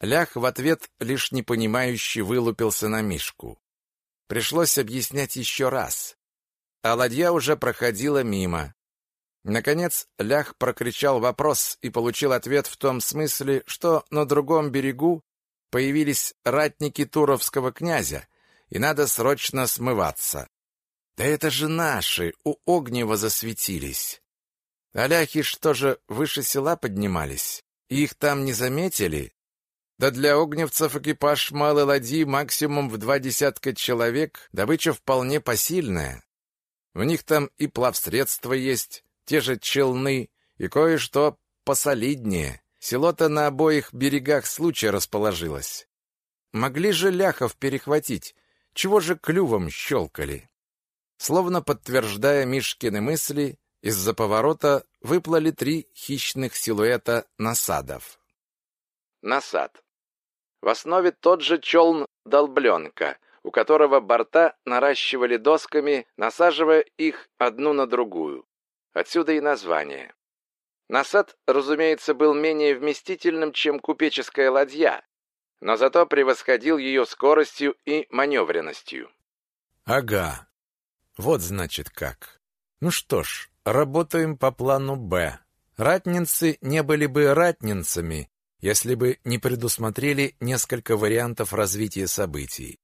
Лях в ответ лишь непонимающе вылупился на Мишку. Пришлось объяснять еще раз. А ладья уже проходила мимо. Наконец, Лях прокричал вопрос и получил ответ в том смысле, что на другом берегу появились ратники Туровского князя, и надо срочно смываться. Да это же наши, у Огнева засветились. Аляхи что же выше села поднимались? И их там не заметили? Да для огневцев экипаж малой ладьи максимум в два десятка человек, добыча вполне посильная. У них там и плавсредства есть, те же челны, и кое-что посолиднее. Село-то на обоих берегах случая расположилось. Могли же ляхов перехватить, чего же клювом щелкали? Словно подтверждая Мишкины мысли, из-за поворота выплыли три хищных силуэта насадов. Насад. В основе тот же челн долбленка, у которого борта наращивали досками, насаживая их одну на другую. Отсюда и название. Насад, разумеется, был менее вместительным, чем купеческая ладья, но зато превосходил ее скоростью и маневренностью. Ага. Вот значит как. Ну что ж, работаем по плану «Б». Ратнинцы не были бы ратнинцами, если бы не предусмотрели несколько вариантов развития событий.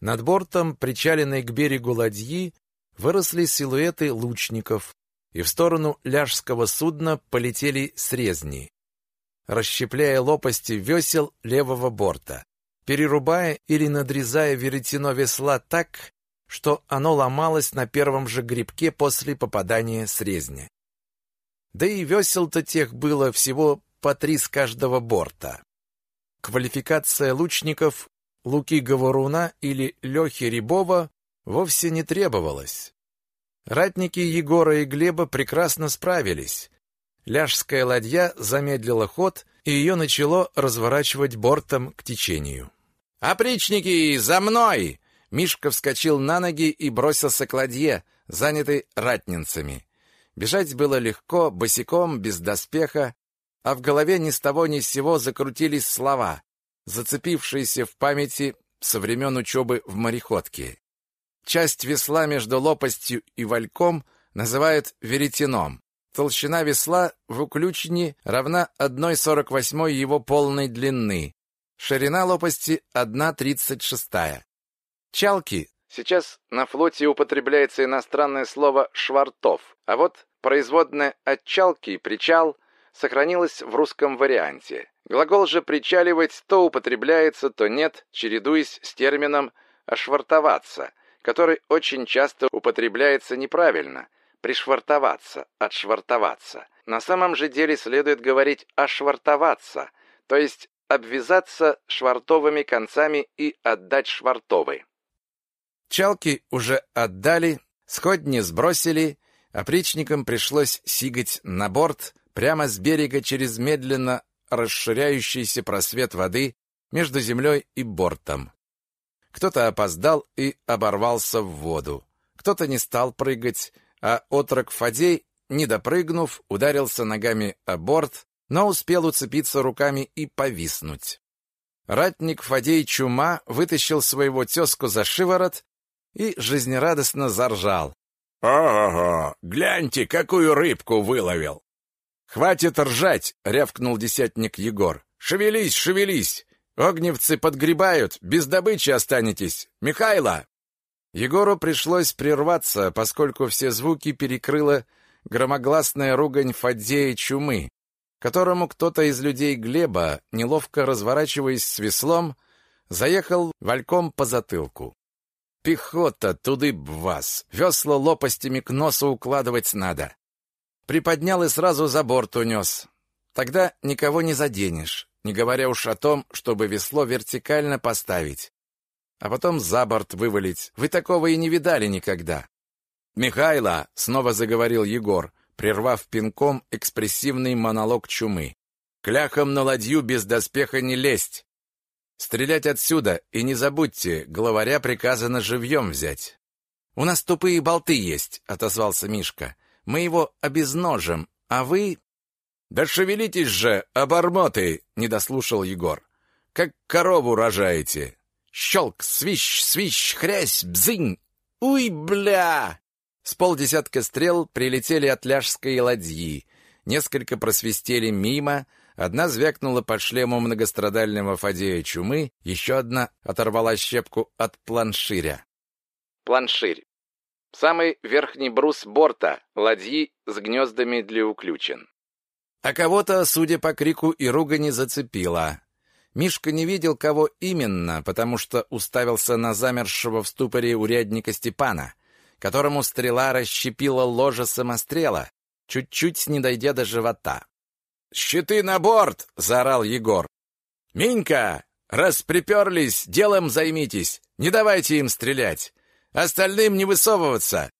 Над бортом, причаленной к берегу ладьи, выросли силуэты лучников, и в сторону ляжского судна полетели срезни, расщепляя лопасти весел левого борта, перерубая или надрезая веретено весла так, что оно ломалось на первом же грибке после попадания срезня. Да и весел-то тех было всего по три с каждого борта. Квалификация лучников Луки Говоруна или Лехи Рябова вовсе не требовалась. Ратники Егора и Глеба прекрасно справились. Ляжская ладья замедлила ход, и ее начало разворачивать бортом к течению. «Опричники, за мной!» Мишка вскочил на ноги и бросился к ладье, занятой ратнинцами. Бежать было легко, босиком, без доспеха, а в голове ни с того ни с сего закрутились слова, зацепившиеся в памяти со времен учебы в мореходке. Часть весла между лопастью и вальком называют веретеном. Толщина весла в уключении равна 1,48 его полной длины. Ширина лопасти 1,36. Чалки. Сейчас на флоте употребляется иностранное слово «швартов», а вот производная от чалки «причал» сохранилась в русском варианте. Глагол же «причаливать» то употребляется, то нет, чередуясь с термином «ошвартоваться», который очень часто употребляется неправильно – пришвартоваться, отшвартоваться. На самом же деле следует говорить «ошвартоваться», то есть обвязаться швартовыми концами и отдать швартовы. Чалки уже отдали, сходни сбросили, опричникам пришлось сигать на борт прямо с берега через медленно расширяющийся просвет воды между землей и бортом. Кто-то опоздал и оборвался в воду. Кто-то не стал прыгать, а отрок Фадей, не допрыгнув, ударился ногами о борт, но успел уцепиться руками и повиснуть. Ратник Фадей Чума вытащил своего тезку за шиворот и жизнерадостно заржал. «Ого! Гляньте, какую рыбку выловил!» «Хватит ржать!» — рявкнул десятник Егор. «Шевелись, шевелись! Огневцы подгребают, без добычи останетесь! Михайло!» Егору пришлось прерваться, поскольку все звуки перекрыла громогласная ругань Фаддея Чумы, которому кто-то из людей Глеба, неловко разворачиваясь с веслом, заехал вальком по затылку. Пехота, туды б вас! Весла лопастями к носу укладывать надо. Приподнял и сразу за борт унес. Тогда никого не заденешь, не говоря уж о том, чтобы весло вертикально поставить. А потом за борт вывалить. Вы такого и не видали никогда. «Михайло!» — снова заговорил Егор, прервав пинком экспрессивный монолог чумы. «Кляхом на ладью без доспеха не лезть. Стрелять отсюда, и не забудьте, главаря приказано живьем взять. У нас тупые болты есть, отозвался Мишка. Мы его обезножим, а вы Да шевелитесь же, обормоты, не дослушал Егор. Как корову рожаете. Щелк, свищ, свищ, хрясь, бзынь. Уй, бля! С полдесятка стрел прилетели от ляжской ладьи. Несколько просвистели мимо, Одна звякнула под шлему многострадального Фадея чумы, еще одна оторвала щепку от планширя. Планширь. Самый верхний брус борта ладьи с гнездами для уключен. А кого-то, судя по крику и ругани, зацепило. Мишка не видел, кого именно, потому что уставился на замершего в ступоре урядника Степана, которому стрела расщепила ложе самострела, чуть-чуть не дойдя до живота. «Щиты на борт!» — заорал Егор. «Минька, раз приперлись, делом займитесь, не давайте им стрелять, остальным не высовываться!»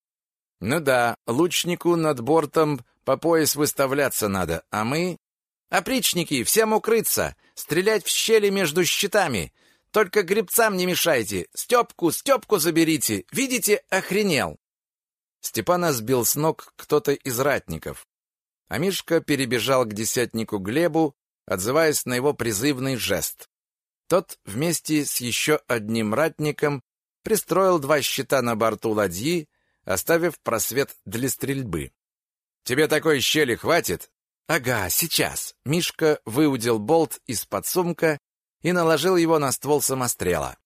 «Ну да, лучнику над бортом по пояс выставляться надо, а мы...» «Опричники, всем укрыться! Стрелять в щели между щитами! Только гребцам не мешайте! Степку, Степку заберите! Видите, охренел!» Степана сбил с ног кто-то из ратников. А Мишка перебежал к десятнику Глебу, отзываясь на его призывный жест. Тот вместе с еще одним ратником пристроил два щита на борту ладьи, оставив просвет для стрельбы. «Тебе такой щели хватит?» «Ага, сейчас!» Мишка выудил болт из-под сумка и наложил его на ствол самострела.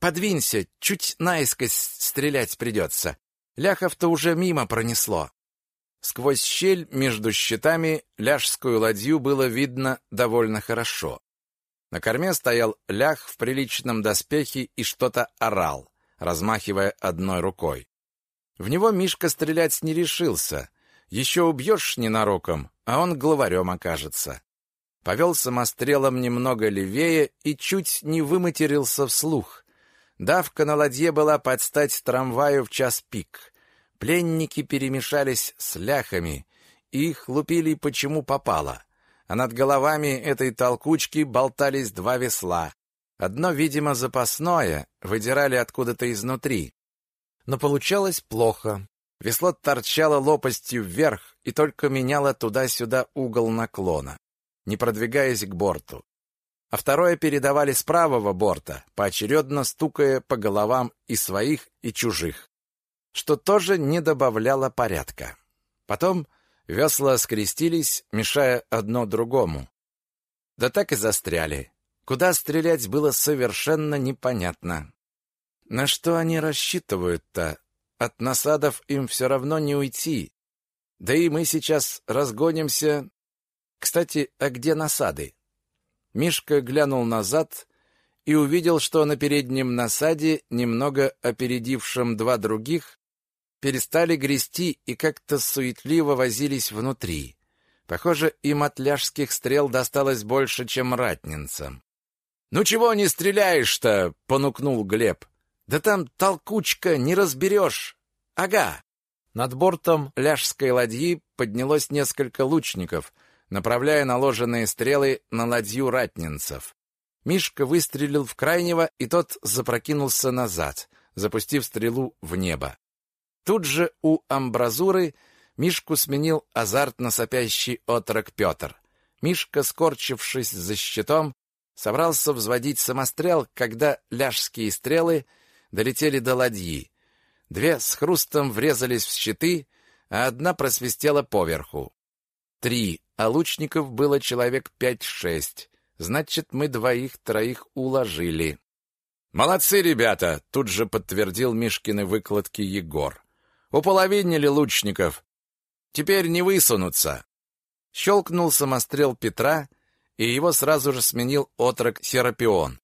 «Подвинься, чуть наискось стрелять придется. Ляхов-то уже мимо пронесло». Сквозь щель между щитами ляжскую ладью было видно довольно хорошо. На корме стоял лях в приличном доспехе и что-то орал, размахивая одной рукой. В него Мишка стрелять не решился. Еще убьешь ненароком, а он главарем окажется. Повел самострелом немного левее и чуть не выматерился вслух. Давка на ладье была под стать трамваю в час пик. Пленники перемешались с ляхами, и их лупили почему попало. А над головами этой толкучки болтались два весла. Одно, видимо, запасное, выдирали откуда-то изнутри. Но получалось плохо. Весло торчало лопастью вверх и только меняло туда-сюда угол наклона, не продвигаясь к борту. А второе передавали с правого борта, поочередно стукая по головам и своих, и чужих что тоже не добавляло порядка. Потом весла скрестились, мешая одно другому. Да так и застряли. Куда стрелять было совершенно непонятно. На что они рассчитывают-то? От насадов им все равно не уйти. Да и мы сейчас разгонимся. Кстати, а где насады? Мишка глянул назад и увидел, что на переднем насаде, немного опередившем два других, перестали грести и как-то суетливо возились внутри. Похоже, им от ляжских стрел досталось больше, чем ратнинцам. «Ну чего не стреляешь-то?» — понукнул Глеб. «Да там толкучка, не разберешь!» «Ага!» Над бортом ляжской ладьи поднялось несколько лучников, направляя наложенные стрелы на ладью ратнинцев. Мишка выстрелил в крайнего, и тот запрокинулся назад, запустив стрелу в небо. Тут же у амбразуры Мишку сменил азартно сопящий отрок Петр. Мишка, скорчившись за щитом, собрался взводить самострел, когда ляжские стрелы долетели до ладьи. Две с хрустом врезались в щиты, а одна просвистела поверху. Три, а лучников было человек пять-шесть. Значит, мы двоих-троих уложили. «Молодцы, ребята!» — тут же подтвердил Мишкины выкладки Егор. Уполовинили лучников. Теперь не высунутся. Щелкнул самострел Петра, и его сразу же сменил отрок Серапион.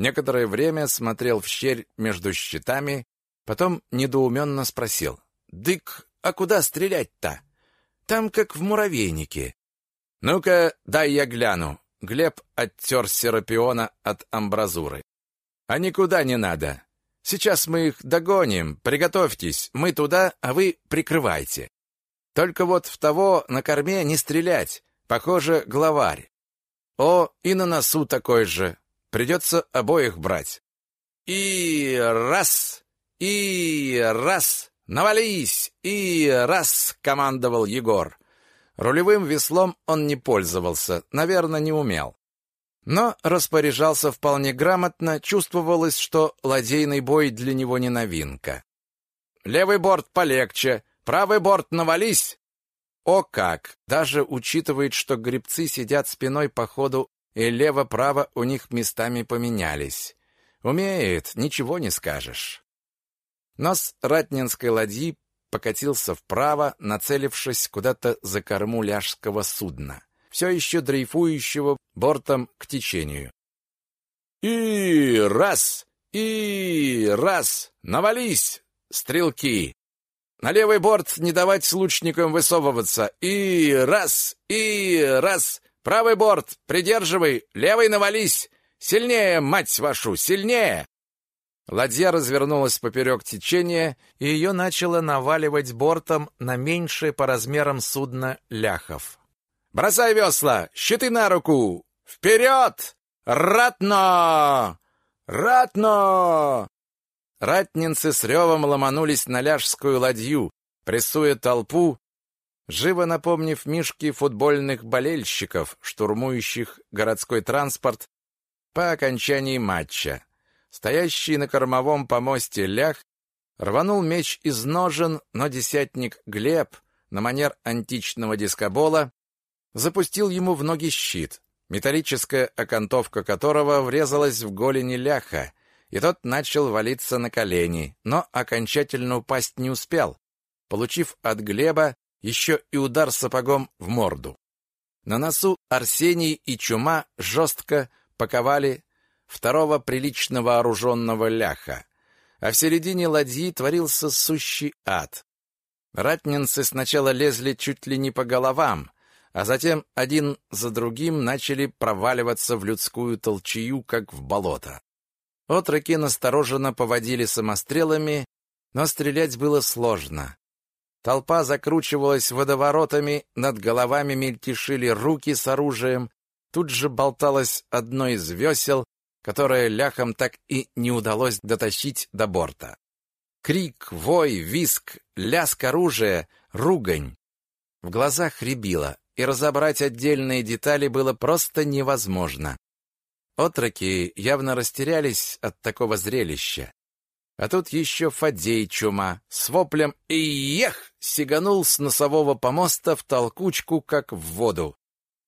Некоторое время смотрел в щель между щитами, потом недоуменно спросил. «Дык, а куда стрелять-то? Там как в муравейнике». «Ну-ка, дай я гляну». Глеб оттер Серапиона от амбразуры. «А никуда не надо. Сейчас мы их догоним. Приготовьтесь. Мы туда, а вы прикрывайте. Только вот в того на корме не стрелять. Похоже, главарь. О, и на носу такой же. Придется обоих брать. И раз, и раз, навались, и раз, командовал Егор. Рулевым веслом он не пользовался, наверное, не умел. Но распоряжался вполне грамотно, чувствовалось, что ладейный бой для него не новинка. «Левый борт полегче, правый борт навались!» О как! Даже учитывает, что гребцы сидят спиной по ходу, и лево-право у них местами поменялись. Умеет, ничего не скажешь. Нос ратнинской ладьи покатился вправо, нацелившись куда-то за корму ляжского судна, все еще дрейфующего бортом к течению. «И раз! И раз! Навались, стрелки! На левый борт не давать лучникам высовываться! И раз! И раз! Правый борт придерживай, левый навались! Сильнее, мать вашу, сильнее!» Ладья развернулась поперек течения, и ее начало наваливать бортом на меньшее по размерам судно ляхов. «Бросай весла! Щиты на руку! Вперед! Ратно! Ратно!» Ратнинцы с ревом ломанулись на ляжскую ладью, прессуя толпу, живо напомнив Мишке футбольных болельщиков, штурмующих городской транспорт по окончании матча. Стоящий на кормовом помосте лях рванул меч из ножен, но десятник Глеб, на манер античного дискобола, запустил ему в ноги щит, металлическая окантовка которого врезалась в голени ляха, и тот начал валиться на колени, но окончательно упасть не успел, получив от Глеба еще и удар сапогом в морду. На носу Арсений и Чума жестко паковали второго прилично вооруженного ляха, а в середине ладьи творился сущий ад. Ратнинцы сначала лезли чуть ли не по головам, а затем один за другим начали проваливаться в людскую толчею, как в болото. Отроки настороженно поводили самострелами, но стрелять было сложно. Толпа закручивалась водоворотами, над головами мельтешили руки с оружием, тут же болталось одно из весел, которое ляхам так и не удалось дотащить до борта. Крик, вой, виск, лязг оружия, ругань. В глазах рябило, и разобрать отдельные детали было просто невозможно. Отроки явно растерялись от такого зрелища. А тут еще Фадей чума с воплем «Иех!» сиганул с носового помоста в толкучку, как в воду.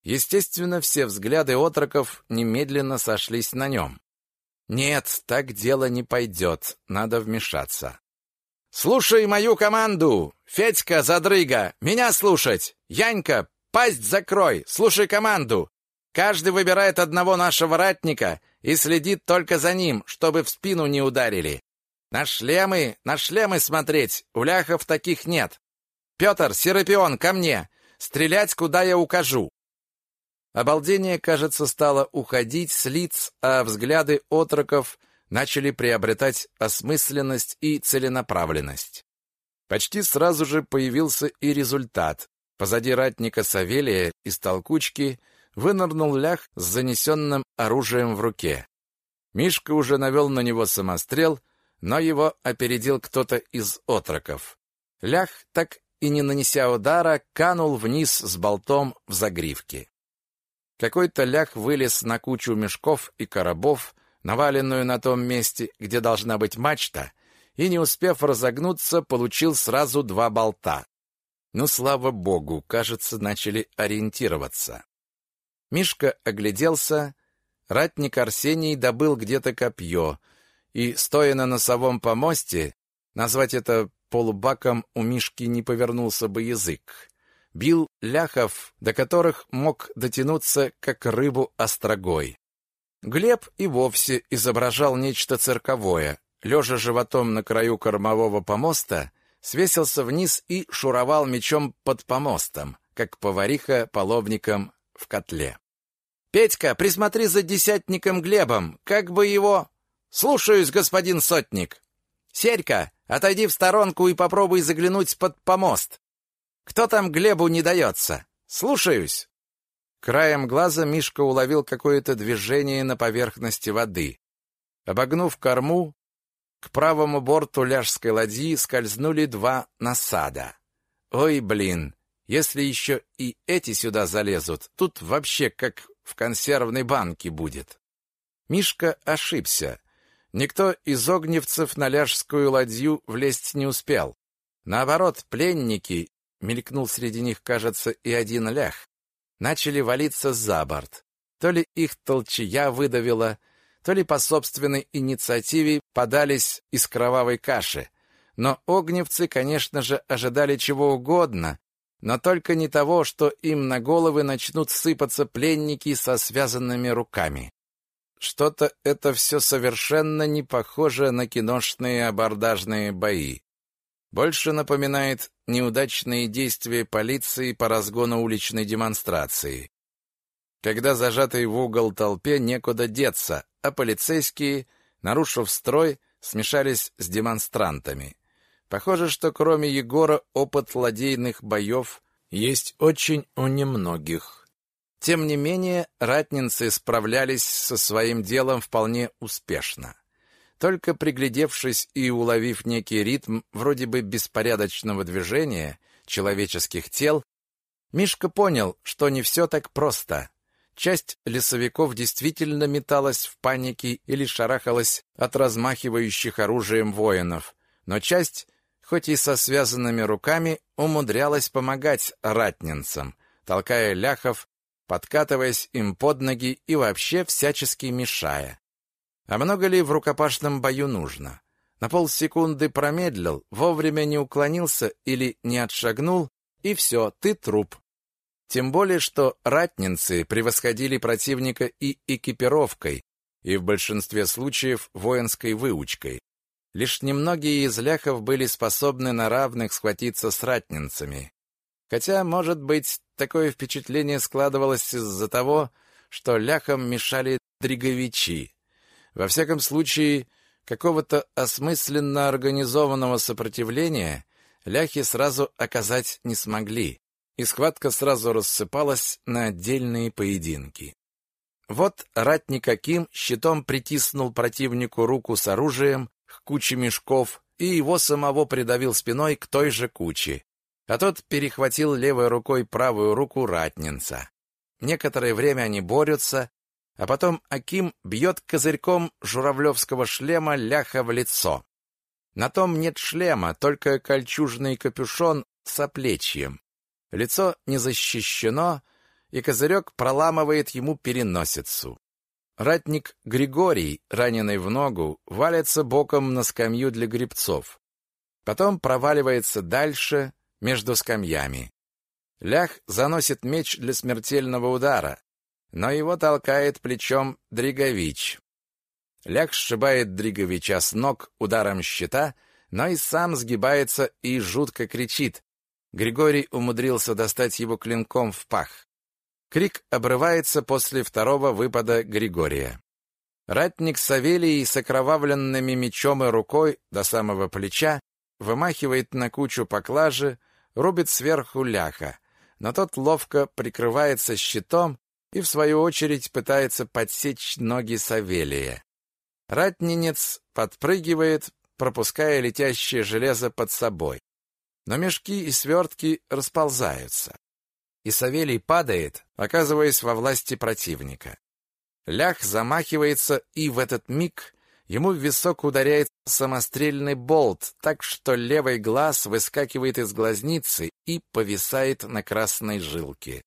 Естественно, все взгляды отроков немедленно сошлись на нем. Нет, так дело не пойдет, надо вмешаться. «Слушай мою команду! Федька, задрыга, меня слушать! Янька, пасть закрой, слушай команду! Каждый выбирает одного нашего ратника и следит только за ним, чтобы в спину не ударили. На шлемы, на шлемы смотреть, у ляхов таких нет. Петр, Серапион, ко мне! Стрелять, куда я укажу!» Обалдение, кажется, стало уходить с лиц, а взгляды отроков начали приобретать осмысленность и целенаправленность. Почти сразу же появился и результат. Позади ратника Савелия из толкучки вынырнул лях с занесенным оружием в руке. Мишка уже навел на него самострел, но его опередил кто-то из отроков. Лях, так и не нанеся удара, канул вниз с болтом в загривке. Какой-то лях вылез на кучу мешков и коробов, наваленную на том месте, где должна быть мачта, и, не успев разогнуться, получил сразу два болта. Ну, слава богу, кажется, начали ориентироваться. Мишка огляделся, ратник Арсений добыл где-то копье, и, стоя на носовом помосте, назвать это полубаком у Мишки не повернулся бы язык бил ляхов, до которых мог дотянуться, как рыбу острогой. Глеб и вовсе изображал нечто цирковое. Лежа животом на краю кормового помоста, свесился вниз и шуровал мечом под помостом, как повариха половником в котле. «Петька, присмотри за десятником Глебом, как бы его...» «Слушаюсь, господин сотник!» «Серька, отойди в сторонку и попробуй заглянуть под помост. Кто там Глебу не дается? Слушаюсь. Краем глаза Мишка уловил какое-то движение на поверхности воды. Обогнув корму, к правому борту ляжской ладьи скользнули два насада. Ой, блин, если еще и эти сюда залезут, тут вообще как в консервной банке будет. Мишка ошибся. Никто из огневцев на ляжскую ладью влезть не успел. Наоборот, пленники мелькнул среди них, кажется, и один лях, начали валиться за борт. То ли их толчья выдавила, то ли по собственной инициативе подались из кровавой каши, но огневцы, конечно же, ожидали чего угодно, но только не того, что им на головы начнут сыпаться пленники со связанными руками. Что-то это все совершенно не похоже на киношные абордажные бои. Больше напоминает неудачные действия полиции по разгону уличной демонстрации. Когда зажатый в угол толпе некуда деться, а полицейские, нарушив строй, смешались с демонстрантами. Похоже, что кроме Егора опыт ладейных боев есть очень у немногих. Тем не менее, ратницы справлялись со своим делом вполне успешно. Только приглядевшись и уловив некий ритм вроде бы беспорядочного движения человеческих тел, Мишка понял, что не все так просто. Часть лесовиков действительно металась в панике или шарахалась от размахивающих оружием воинов, но часть хоть и со связанными руками, умудрялась помогать ратнинцам, толкая ляхов, подкатываясь им под ноги и вообще всячески мешая. А много ли в рукопашном бою нужно? На полсекунды промедлил, вовремя не уклонился или не отшагнул, и все, ты труп. Тем более, что ратнинцы превосходили противника и экипировкой, и в большинстве случаев воинской выучкой. Лишь немногие из ляхов были способны на равных схватиться с ратнинцами. Хотя, может быть, такое впечатление складывалось из-за того, что ляхам мешали дриговичи. Во всяком случае, какого-то осмысленно организованного сопротивления ляхи сразу оказать не смогли, и схватка сразу рассыпалась на отдельные поединки. Вот ратник Аким щитом притиснул противнику руку с оружием, к куче мешков и его самого придавил спиной к той же куче. А тот перехватил левой рукой правую руку ратнинца. Некоторое время они борются, а потом Аким бьет козырьком журавлевского шлема ляха в лицо. На том нет шлема, только кольчужный капюшон с оплечьем. Лицо не защищено, и козырек проламывает ему переносицу. Ратник Григорий, раненый в ногу, валится боком на скамью для грибцов. Потом проваливается дальше, между скамьями. Лях заносит меч для смертельного удара, но его толкает плечом Дригович. Лях сшибает Дриговича с ног ударом щита, но и сам сгибается и жутко кричит. Григорий умудрился достать его клинком в пах. Крик обрывается после второго выпада Григория. Ратник Савелий с окровавленными мечом и рукой до самого плеча вымахивает на кучу поклажи, рубит сверху ляха, но тот ловко прикрывается щитом и, в свою очередь, пытается подсечь ноги Савелия. Ратнинец подпрыгивает, пропуская летящее железо под собой. Но мешки и свертки расползаются и Савелий падает, оказываясь во власти противника. Лях замахивается, и в этот миг ему в висок ударяет самострельный болт, так что левый глаз выскакивает из глазницы и повисает на красной жилке.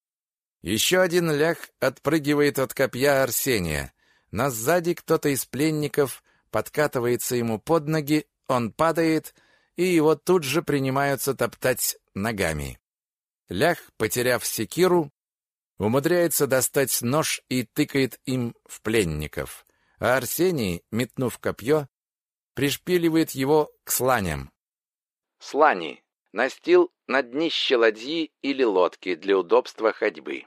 Еще один лях отпрыгивает от копья Арсения, но сзади кто-то из пленников подкатывается ему под ноги, он падает, и его тут же принимаются топтать ногами. Лях, потеряв секиру, умудряется достать нож и тыкает им в пленников, а Арсений, метнув копье, пришпиливает его к сланям. Слани — настил на днище ладьи или лодки для удобства ходьбы.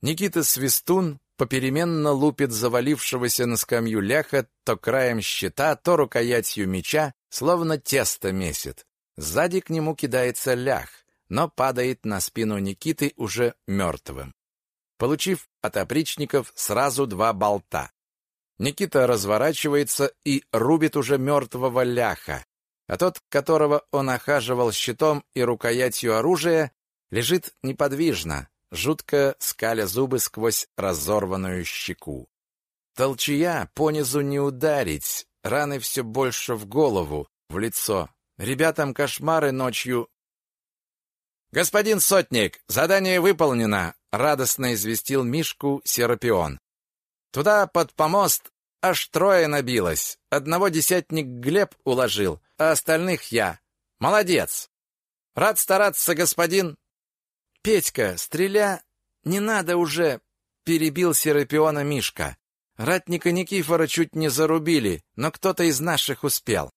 Никита Свистун попеременно лупит завалившегося на скамью ляха то краем щита, то рукоятью меча, словно тесто месит. Сзади к нему кидается лях но падает на спину Никиты уже мертвым, получив от опричников сразу два болта. Никита разворачивается и рубит уже мертвого ляха, а тот, которого он охаживал щитом и рукоятью оружия, лежит неподвижно, жутко скаля зубы сквозь разорванную щеку. Толчья понизу не ударить, раны все больше в голову, в лицо. Ребятам кошмары ночью «Господин сотник, задание выполнено!» — радостно известил Мишку Серапион. «Туда, под помост, аж трое набилось. Одного десятник Глеб уложил, а остальных я. Молодец. Рад стараться, господин. Петька, стреля, не надо уже, перебил Серапиона Мишка. Ратника Никифора чуть не зарубили, но кто-то из наших успел.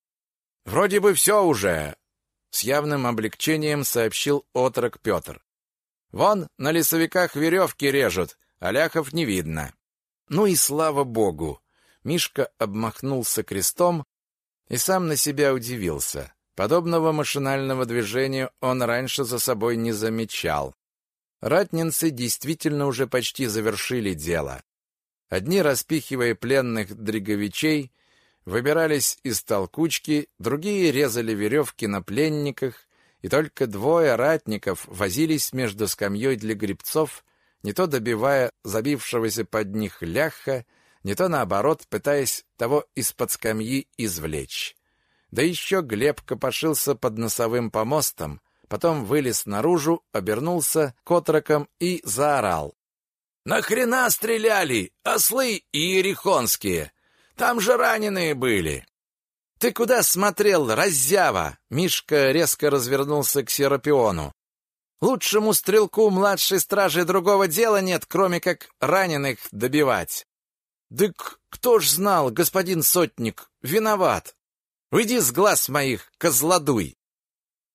Вроде бы все уже, с явным облегчением сообщил отрок Петр. Вон на лесовиках веревки режут, а ляхов не видно. Ну и слава богу. Мишка обмахнулся крестом и сам на себя удивился. Подобного машинального движения он раньше за собой не замечал. Ратнинцы действительно уже почти завершили дело. Одни, распихивая пленных дриговичей, выбирались из толкучки, другие резали веревки на пленниках, и только двое ратников возились между скамьей для грибцов, не то добивая забившегося под них ляха, не то наоборот, пытаясь того из-под скамьи извлечь. Да еще Глеб копошился под носовым помостом, потом вылез наружу, обернулся к отрокам и заорал. «Нахрена стреляли? Ослы и ерехонские! Там же раненые были!» «Ты куда смотрел, раззява?» Мишка резко развернулся к Серапиону. «Лучшему стрелку младшей стражи другого дела нет, кроме как раненых добивать». «Дык кто ж знал, господин сотник, виноват!» Уйди с глаз моих, козлодуй!»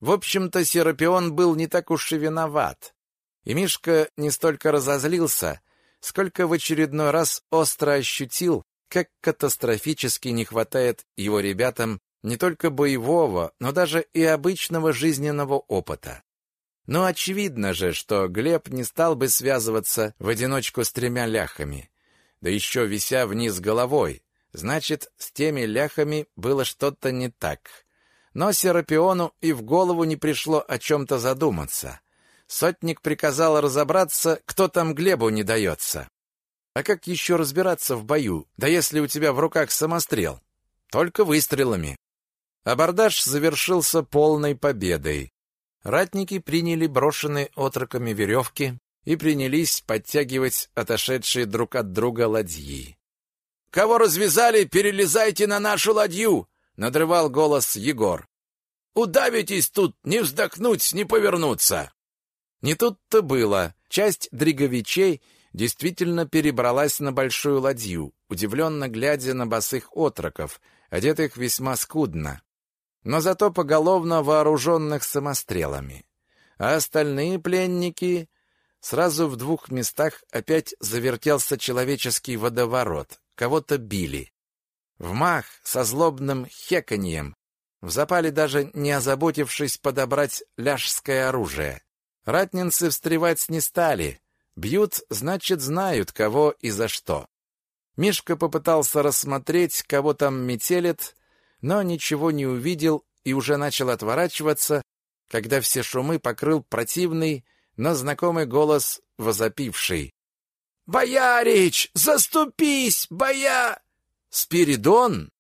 В общем-то, Серапион был не так уж и виноват. И Мишка не столько разозлился, сколько в очередной раз остро ощутил, как катастрофически не хватает его ребятам не только боевого, но даже и обычного жизненного опыта. Но очевидно же, что Глеб не стал бы связываться в одиночку с тремя ляхами, да еще вися вниз головой, Значит, с теми ляхами было что-то не так. Но Серапиону и в голову не пришло о чем-то задуматься. Сотник приказал разобраться, кто там Глебу не дается. А как еще разбираться в бою, да если у тебя в руках самострел? Только выстрелами. Абордаж завершился полной победой. Ратники приняли брошенные отроками веревки и принялись подтягивать отошедшие друг от друга ладьи. Кого развязали, перелезайте на нашу ладью, надрывал голос Егор. Удавитесь тут, не вздохнуть, не повернуться. Не тут-то было. Часть дриговичей действительно перебралась на большую ладью, удивленно глядя на босых отроков, одетых весьма скудно, но зато поголовно вооруженных самострелами. А остальные пленники... Сразу в двух местах опять завертелся человеческий водоворот кого-то били. В мах со злобным хеканьем, в запале даже не озаботившись подобрать ляжское оружие. Ратнинцы встревать не стали. Бьют, значит, знают, кого и за что. Мишка попытался рассмотреть, кого там метелит, но ничего не увидел и уже начал отворачиваться, когда все шумы покрыл противный, но знакомый голос возопивший. «Боярич, заступись, боя...» «Спиридон?»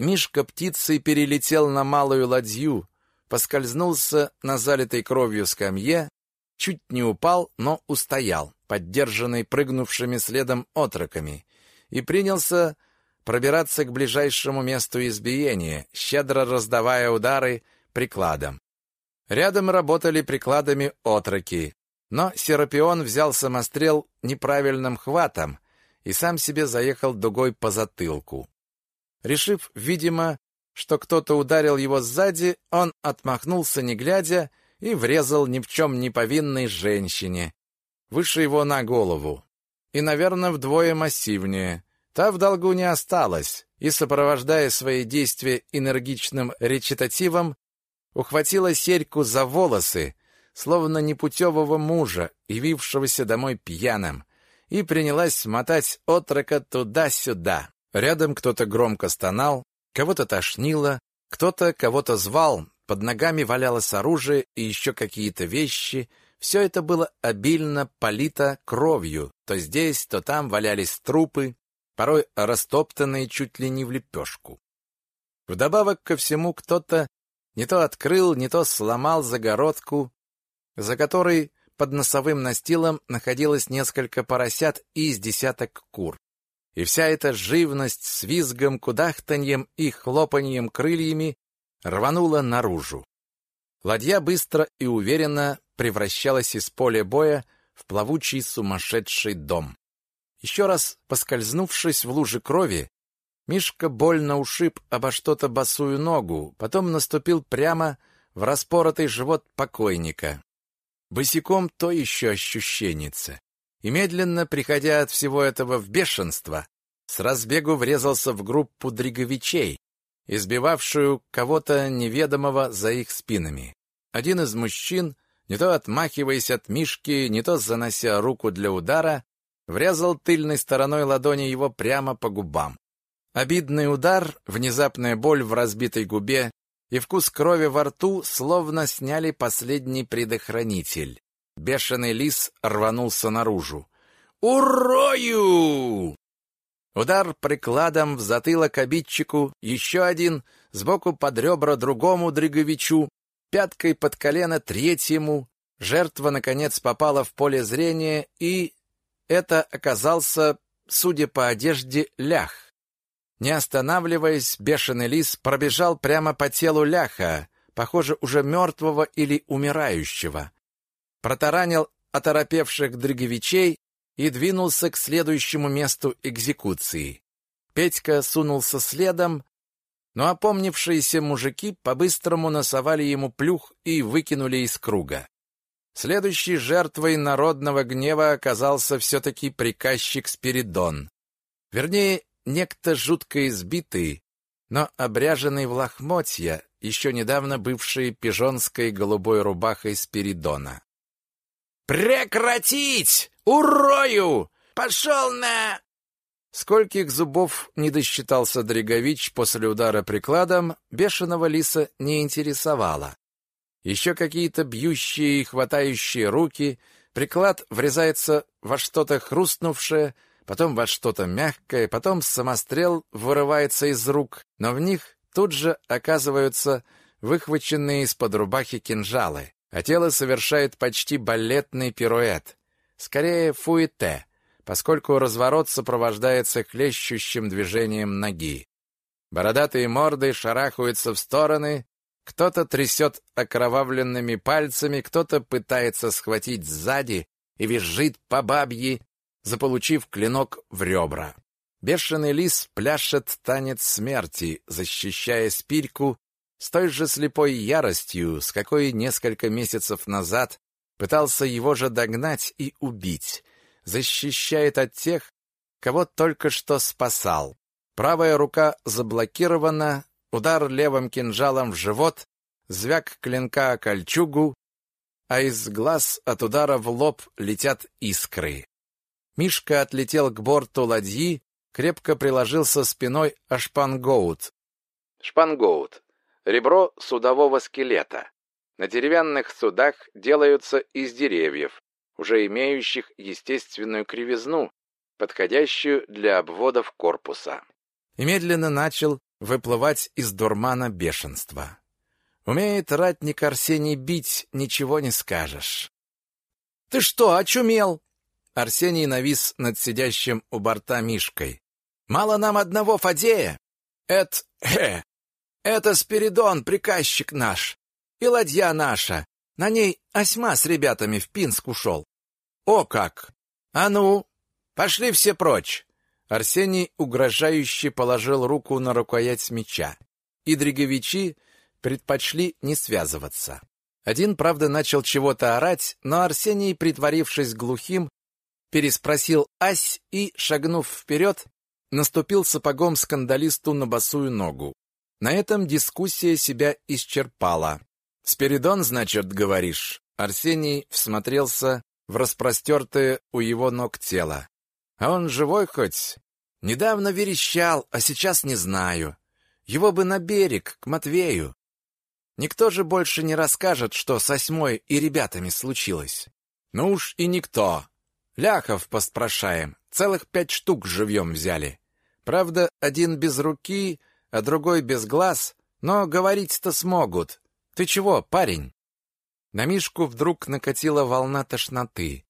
Мишка птицей перелетел на малую ладью, поскользнулся на залитой кровью скамье, чуть не упал, но устоял, поддержанный прыгнувшими следом отроками, и принялся пробираться к ближайшему месту избиения, щедро раздавая удары прикладом. Рядом работали прикладами отроки, но Серапион взял самострел неправильным хватом и сам себе заехал дугой по затылку. Решив, видимо, что кто-то ударил его сзади, он отмахнулся не глядя и врезал ни в чем не повинной женщине, выше его на голову. И, наверное, вдвое массивнее. Та в долгу не осталась, и, сопровождая свои действия энергичным речитативом, ухватила серьку за волосы, словно непутевого мужа, явившегося домой пьяным, и принялась мотать отрока туда-сюда. Рядом кто-то громко стонал, кого-то тошнило, кто-то кого-то звал, под ногами валялось оружие и еще какие-то вещи. Все это было обильно полито кровью. То здесь, то там валялись трупы, порой растоптанные чуть ли не в лепешку. Вдобавок ко всему кто-то не то открыл, не то сломал загородку, за которой под носовым настилом находилось несколько поросят и из десяток кур. И вся эта живность с визгом, кудахтаньем и хлопаньем крыльями рванула наружу. Ладья быстро и уверенно превращалась из поля боя в плавучий сумасшедший дом. Еще раз поскользнувшись в луже крови, Мишка больно ушиб обо что-то босую ногу, потом наступил прямо в распоротый живот покойника. Босиком то еще ощущенница. И медленно, приходя от всего этого в бешенство, с разбегу врезался в группу дриговичей, избивавшую кого-то неведомого за их спинами. Один из мужчин, не то отмахиваясь от Мишки, не то занося руку для удара, врезал тыльной стороной ладони его прямо по губам. Обидный удар, внезапная боль в разбитой губе и вкус крови во рту словно сняли последний предохранитель. Бешеный лис рванулся наружу. «Урою!» Удар прикладом в затылок обидчику, еще один, сбоку под ребра другому дриговичу, пяткой под колено третьему. Жертва, наконец, попала в поле зрения, и это оказался, судя по одежде, лях. Не останавливаясь, бешеный лис пробежал прямо по телу ляха, похоже, уже мертвого или умирающего. Протаранил оторопевших дриговичей и двинулся к следующему месту экзекуции. Петька сунулся следом, но опомнившиеся мужики по-быстрому насовали ему плюх и выкинули из круга. Следующей жертвой народного гнева оказался все-таки приказчик Спиридон. Вернее, некто жутко избитый, но обряженный в лохмотья, еще недавно бывший пижонской голубой рубахой Спиридона. «Прекратить! Урою! Пошел на...» Скольких зубов не досчитался Дригович после удара прикладом, бешеного лиса не интересовало. Еще какие-то бьющие и хватающие руки, приклад врезается во что-то хрустнувшее, потом во что-то мягкое, потом самострел вырывается из рук, но в них тут же оказываются выхваченные из-под рубахи кинжалы, а тело совершает почти балетный пируэт, скорее фуэте, поскольку разворот сопровождается хлещущим движением ноги. Бородатые морды шарахаются в стороны, кто-то трясет окровавленными пальцами, кто-то пытается схватить сзади и визжит по бабье, заполучив клинок в ребра. Бешеный лис пляшет танец смерти, защищая спирьку с той же слепой яростью, с какой несколько месяцев назад пытался его же догнать и убить. Защищает от тех, кого только что спасал. Правая рука заблокирована, удар левым кинжалом в живот, звяк клинка о кольчугу, а из глаз от удара в лоб летят искры. Мишка отлетел к борту ладьи, крепко приложился спиной о шпангоут. Шпангоут — ребро судового скелета. На деревянных судах делаются из деревьев, уже имеющих естественную кривизну, подходящую для обводов корпуса. И медленно начал выплывать из дурмана бешенства. Умеет ратник Арсений бить, ничего не скажешь. «Ты что, очумел?» Арсений навис над сидящим у борта Мишкой. «Мало нам одного Фадея? Это... Э, это Спиридон, приказчик наш. И ладья наша. На ней осьма с ребятами в Пинск ушел. О как! А ну, пошли все прочь!» Арсений угрожающе положил руку на рукоять меча, и дриговичи предпочли не связываться. Один, правда, начал чего-то орать, но Арсений, притворившись глухим, переспросил «Ась» и, шагнув вперед, наступил сапогом скандалисту на босую ногу. На этом дискуссия себя исчерпала. «Спиридон, значит, говоришь?» Арсений всмотрелся в распростертое у его ног тело. «А он живой хоть?» «Недавно верещал, а сейчас не знаю. Его бы на берег, к Матвею. Никто же больше не расскажет, что с осьмой и ребятами случилось. Ну уж и никто. Ляхов поспрашаем. Целых пять штук живьем взяли. Правда, один без руки, а другой без глаз, но говорить-то смогут. Ты чего, парень? На Мишку вдруг накатила волна тошноты.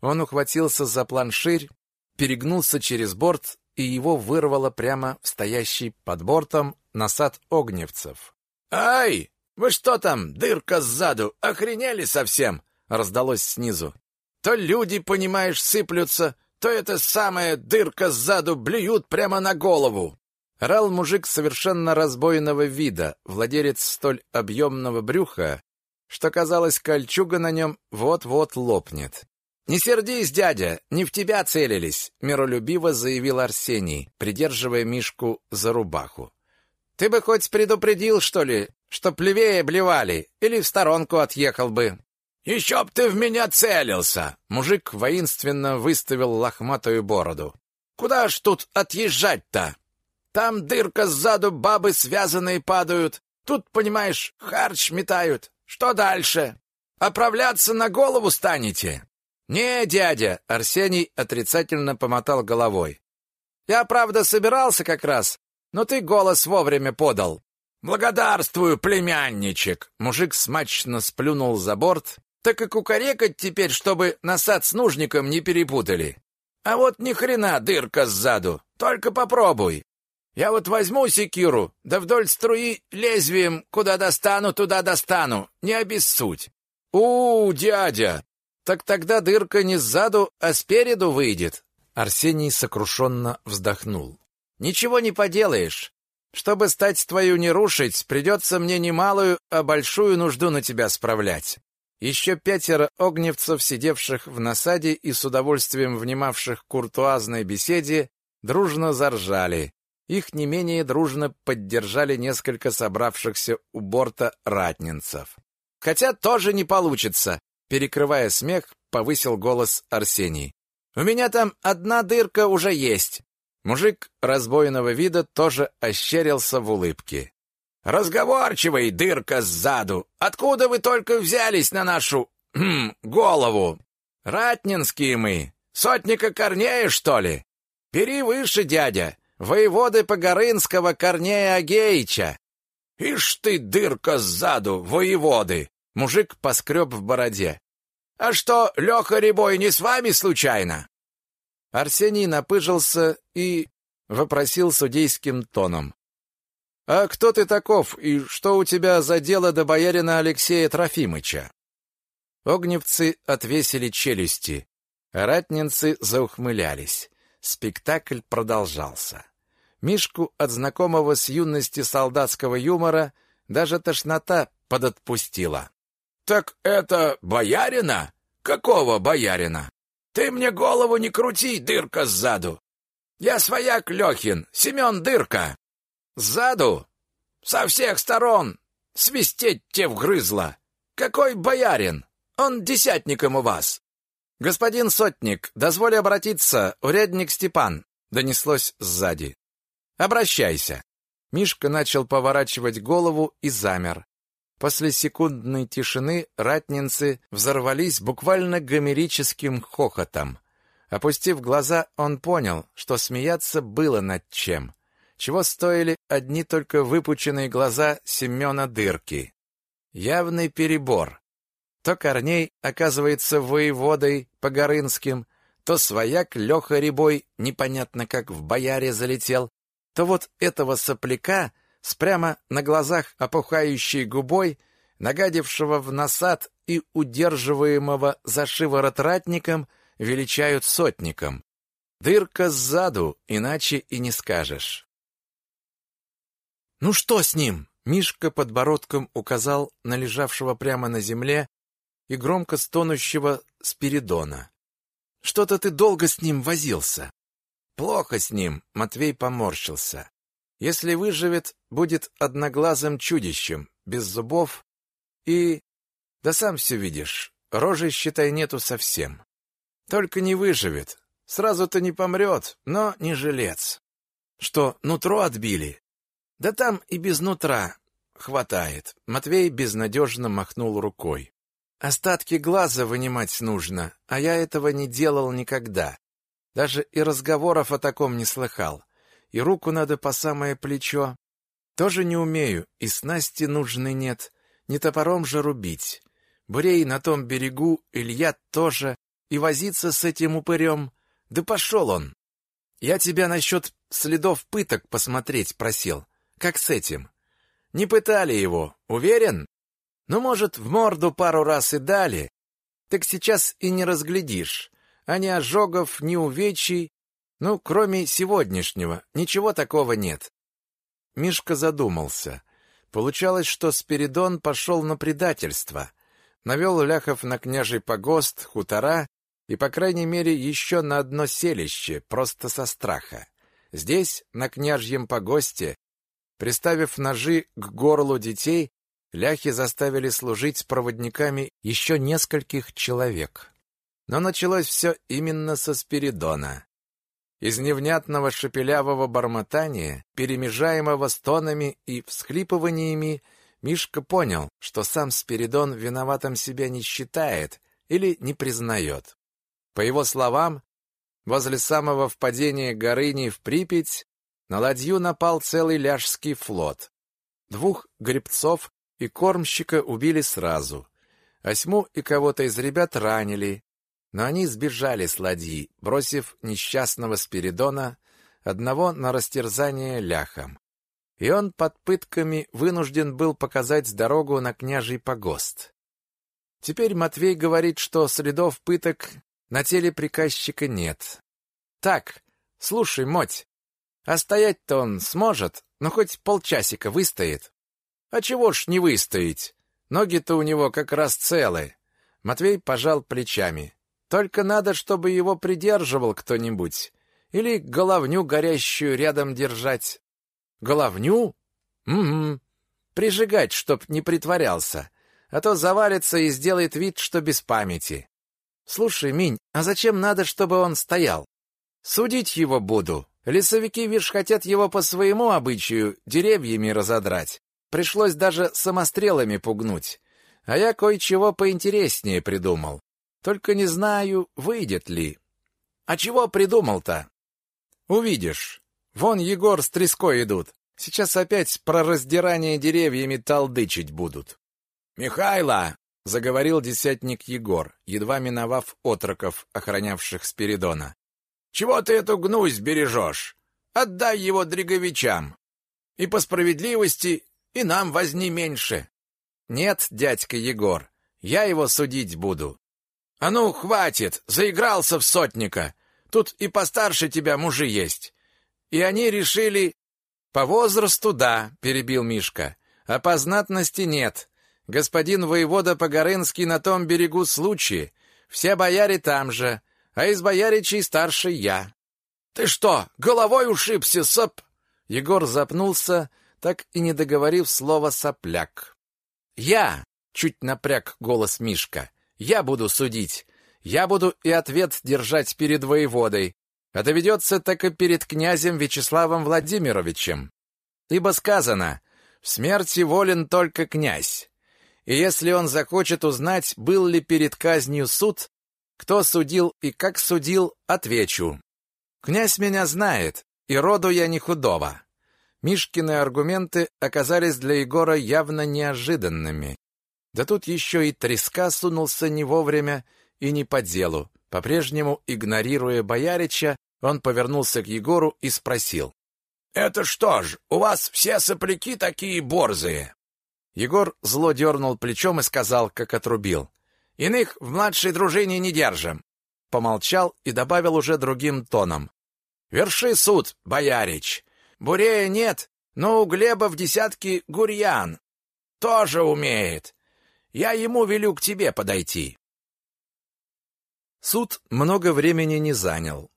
Он ухватился за планширь, перегнулся через борт, и его вырвало прямо в стоящий под бортом насад огневцев. «Ай! Вы что там, дырка сзаду, охренели совсем?» раздалось снизу. «То люди, понимаешь, сыплются, то это самая дырка сзаду блюют прямо на голову!» Рал мужик совершенно разбойного вида, владелец столь объемного брюха, что, казалось, кольчуга на нем вот-вот лопнет. «Не сердись, дядя, не в тебя целились», — миролюбиво заявил Арсений, придерживая Мишку за рубаху. «Ты бы хоть предупредил, что ли, что плевее блевали, или в сторонку отъехал бы». «Еще б ты в меня целился!» Мужик воинственно выставил лохматую бороду. «Куда ж тут отъезжать-то?» Там дырка сзаду, бабы связанные падают. Тут, понимаешь, харч метают. Что дальше? Оправляться на голову станете? Не, дядя, Арсений отрицательно помотал головой. Я, правда, собирался как раз, но ты голос вовремя подал. Благодарствую, племянничек. Мужик смачно сплюнул за борт. Так и кукарекать теперь, чтобы насад с нужником не перепутали. А вот ни хрена дырка сзаду. Только попробуй. Я вот возьму секиру, да вдоль струи лезвием куда достану, туда достану. Не обессудь. У, дядя, так тогда дырка не сзаду, а спереду выйдет. Арсений сокрушенно вздохнул. Ничего не поделаешь. Чтобы стать твою не рушить, придется мне не малую, а большую нужду на тебя справлять. Еще пятеро огневцев, сидевших в насаде и с удовольствием внимавших куртуазной беседе, дружно заржали. Их не менее дружно поддержали несколько собравшихся у борта ратнинцев. Хотя тоже не получится, перекрывая смех, повысил голос Арсений. У меня там одна дырка уже есть. Мужик разбойного вида тоже ощерился в улыбке. Разговорчивый, дырка сзаду. Откуда вы только взялись на нашу хм, голову? Ратнинские мы. Сотника Корнея, что ли? Бери выше, дядя воеводы Погорынского Корнея Агеича. Ишь ты, дырка сзаду, воеводы! Мужик поскреб в бороде. А что, Леха Рябой не с вами случайно? Арсений напыжился и вопросил судейским тоном. «А кто ты таков, и что у тебя за дело до боярина Алексея Трофимыча?» Огневцы отвесили челюсти, ратнинцы заухмылялись. Спектакль продолжался. Мишку от знакомого с юности солдатского юмора даже тошнота подотпустила. «Так это боярина? Какого боярина? Ты мне голову не крути, дырка сзаду! Я свояк Лехин, Семен Дырка! Сзаду? Со всех сторон! Свистеть те вгрызло! Какой боярин? Он десятником у вас!» «Господин сотник, дозволь обратиться, урядник Степан», — донеслось сзади. Обращайся. Мишка начал поворачивать голову и замер. После секундной тишины ратнинцы взорвались буквально гомерическим хохотом. Опустив глаза, он понял, что смеяться было над чем. Чего стоили одни только выпученные глаза Семена Дырки. Явный перебор. То Корней оказывается воеводой Погорынским, то свояк Леха Рябой непонятно как в бояре залетел, то вот этого сопляка с прямо на глазах опухающей губой, нагадившего в насад и удерживаемого за шиворот ратником, величают сотником. Дырка сзаду, иначе и не скажешь. «Ну что с ним?» Мишка подбородком указал на лежавшего прямо на земле и громко стонущего Спиридона. «Что-то ты долго с ним возился». Плохо с ним, Матвей поморщился. Если выживет, будет одноглазым чудищем, без зубов и... Да сам все видишь, рожи, считай, нету совсем. Только не выживет. Сразу-то не помрет, но не жилец. Что, нутро отбили? Да там и без нутра хватает. Матвей безнадежно махнул рукой. Остатки глаза вынимать нужно, а я этого не делал никогда. Даже и разговоров о таком не слыхал. И руку надо по самое плечо. Тоже не умею, и снасти нужны нет. Не топором же рубить. Бурей на том берегу, Илья тоже. И возиться с этим упырем. Да пошел он. Я тебя насчет следов пыток посмотреть просил. Как с этим? Не пытали его, уверен? Ну, может, в морду пару раз и дали. Так сейчас и не разглядишь. А ни ожогов, ни увечий, ну, кроме сегодняшнего, ничего такого нет. Мишка задумался. Получалось, что Спиридон пошел на предательство. Навел ляхов на княжий погост, хутора и, по крайней мере, еще на одно селище, просто со страха. Здесь, на княжьем погосте, приставив ножи к горлу детей, ляхи заставили служить проводниками еще нескольких человек. Но началось все именно со Спиридона. Из невнятного шепелявого бормотания, перемежаемого стонами и всхлипываниями, Мишка понял, что сам Спиридон виноватым себя не считает или не признает. По его словам, возле самого впадения Горыни в Припять на ладью напал целый ляжский флот. Двух гребцов и кормщика убили сразу. Осьму и кого-то из ребят ранили, но они сбежали с ладьи, бросив несчастного Спиридона одного на растерзание ляхом. И он под пытками вынужден был показать дорогу на княжий погост. Теперь Матвей говорит, что следов пыток на теле приказчика нет. Так, слушай, моть, а стоять-то он сможет, но хоть полчасика выстоит. А чего ж не выстоять? Ноги-то у него как раз целы. Матвей пожал плечами. Только надо, чтобы его придерживал кто-нибудь. Или головню горящую рядом держать. Головню? Угу. Прижигать, чтоб не притворялся. А то завалится и сделает вид, что без памяти. Слушай, Минь, а зачем надо, чтобы он стоял? Судить его буду. Лесовики, вишь, хотят его по своему обычаю деревьями разодрать. Пришлось даже самострелами пугнуть. А я кое-чего поинтереснее придумал. Только не знаю, выйдет ли. А чего придумал-то? Увидишь. Вон Егор с треской идут. Сейчас опять про раздирание деревьями толдычить будут. Михайло, заговорил десятник Егор, едва миновав отроков, охранявших Спиридона. Чего ты эту гнусь бережешь? Отдай его дреговичам. И по справедливости, и нам возни меньше. Нет, дядька Егор, я его судить буду. «А ну, хватит! Заигрался в сотника! Тут и постарше тебя мужи есть!» И они решили... «По возрасту, да», — перебил Мишка, — «а по знатности нет. Господин воевода Погорынский на том берегу случае. Все бояре там же, а из бояричей старше я». «Ты что, головой ушибся, соп?» Егор запнулся, так и не договорив слова «сопляк». «Я!» — чуть напряг голос Мишка — я буду судить. Я буду и ответ держать перед воеводой. А доведется так и перед князем Вячеславом Владимировичем. Ибо сказано, в смерти волен только князь. И если он захочет узнать, был ли перед казнью суд, кто судил и как судил, отвечу. Князь меня знает, и роду я не худого. Мишкины аргументы оказались для Егора явно неожиданными. Да тут еще и треска сунулся не вовремя и не по делу. По-прежнему, игнорируя боярича, он повернулся к Егору и спросил. «Это что ж, у вас все сопляки такие борзые?» Егор зло дернул плечом и сказал, как отрубил. «Иных в младшей дружине не держим». Помолчал и добавил уже другим тоном. «Верши суд, боярич. Бурея нет, но у Глеба в десятке гурьян. Тоже умеет. Я ему велю к тебе подойти. Суд много времени не занял.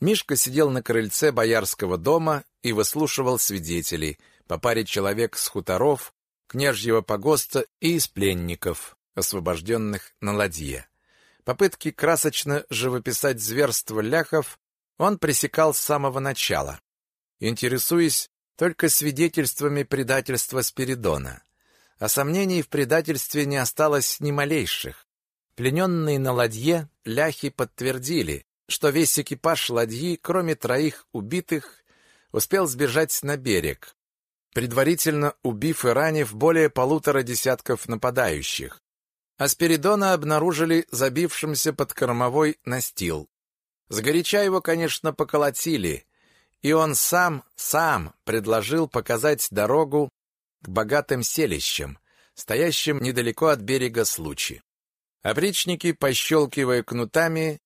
Мишка сидел на крыльце боярского дома и выслушивал свидетелей, по паре человек с хуторов, княжьего погоста и из пленников, освобожденных на ладье. Попытки красочно живописать зверство ляхов он пресекал с самого начала, интересуясь только свидетельствами предательства Спиридона а сомнений в предательстве не осталось ни малейших. Плененные на ладье ляхи подтвердили, что весь экипаж ладьи, кроме троих убитых, успел сбежать на берег, предварительно убив и ранив более полутора десятков нападающих. А Спиридона обнаружили забившимся под кормовой настил. Сгоряча его, конечно, поколотили, и он сам, сам предложил показать дорогу к богатым селищам, стоящим недалеко от берега Случи. Опричники, пощелкивая кнутами,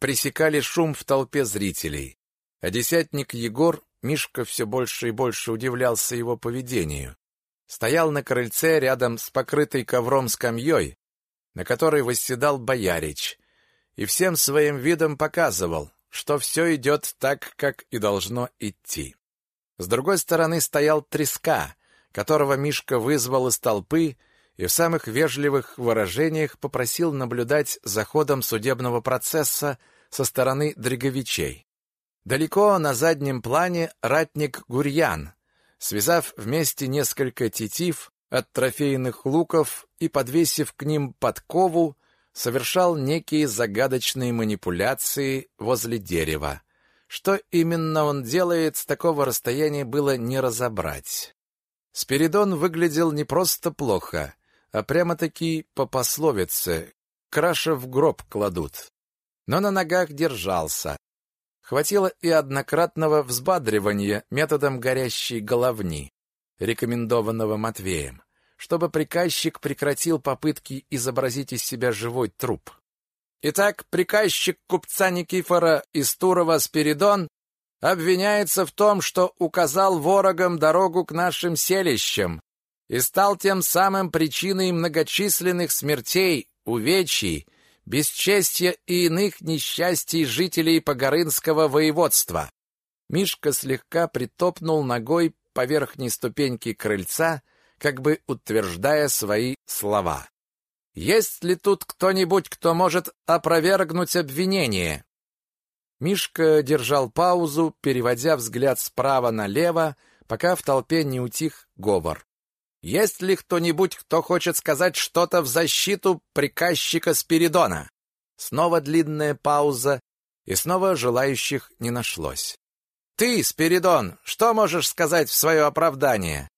пресекали шум в толпе зрителей, а десятник Егор, Мишка все больше и больше удивлялся его поведению, стоял на крыльце рядом с покрытой ковром скамьей, на которой восседал боярич, и всем своим видом показывал, что все идет так, как и должно идти. С другой стороны стоял треска, которого Мишка вызвал из толпы и в самых вежливых выражениях попросил наблюдать за ходом судебного процесса со стороны Дреговичей. Далеко на заднем плане ратник Гурьян, связав вместе несколько тетив от трофейных луков и подвесив к ним подкову, совершал некие загадочные манипуляции возле дерева. Что именно он делает с такого расстояния было не разобрать. Спиридон выглядел не просто плохо, а прямо-таки по пословице «краша в гроб кладут». Но на ногах держался. Хватило и однократного взбадривания методом горящей головни, рекомендованного Матвеем, чтобы приказчик прекратил попытки изобразить из себя живой труп. Итак, приказчик купца Никифора из Турова Спиридон обвиняется в том, что указал ворогам дорогу к нашим селищам и стал тем самым причиной многочисленных смертей, увечий, бесчестья и иных несчастий жителей Погорынского воеводства. Мишка слегка притопнул ногой по верхней ступеньке крыльца, как бы утверждая свои слова. «Есть ли тут кто-нибудь, кто может опровергнуть обвинение?» Мишка держал паузу, переводя взгляд справа налево, пока в толпе не утих говор. Есть ли кто-нибудь, кто хочет сказать что-то в защиту приказчика Спиридона? Снова длинная пауза, и снова желающих не нашлось. Ты, Спиридон, что можешь сказать в свое оправдание?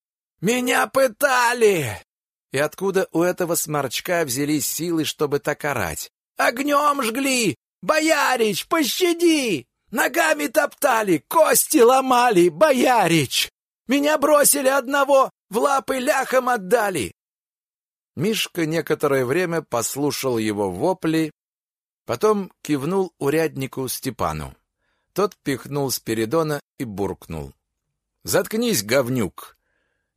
Меня пытали! И откуда у этого сморчка взялись силы, чтобы так орать? Огнем жгли! Боярич, пощади! Ногами топтали, кости ломали, боярич! Меня бросили одного, в лапы ляхом отдали!» Мишка некоторое время послушал его вопли, потом кивнул уряднику Степану. Тот пихнул Спиридона и буркнул. «Заткнись, говнюк!»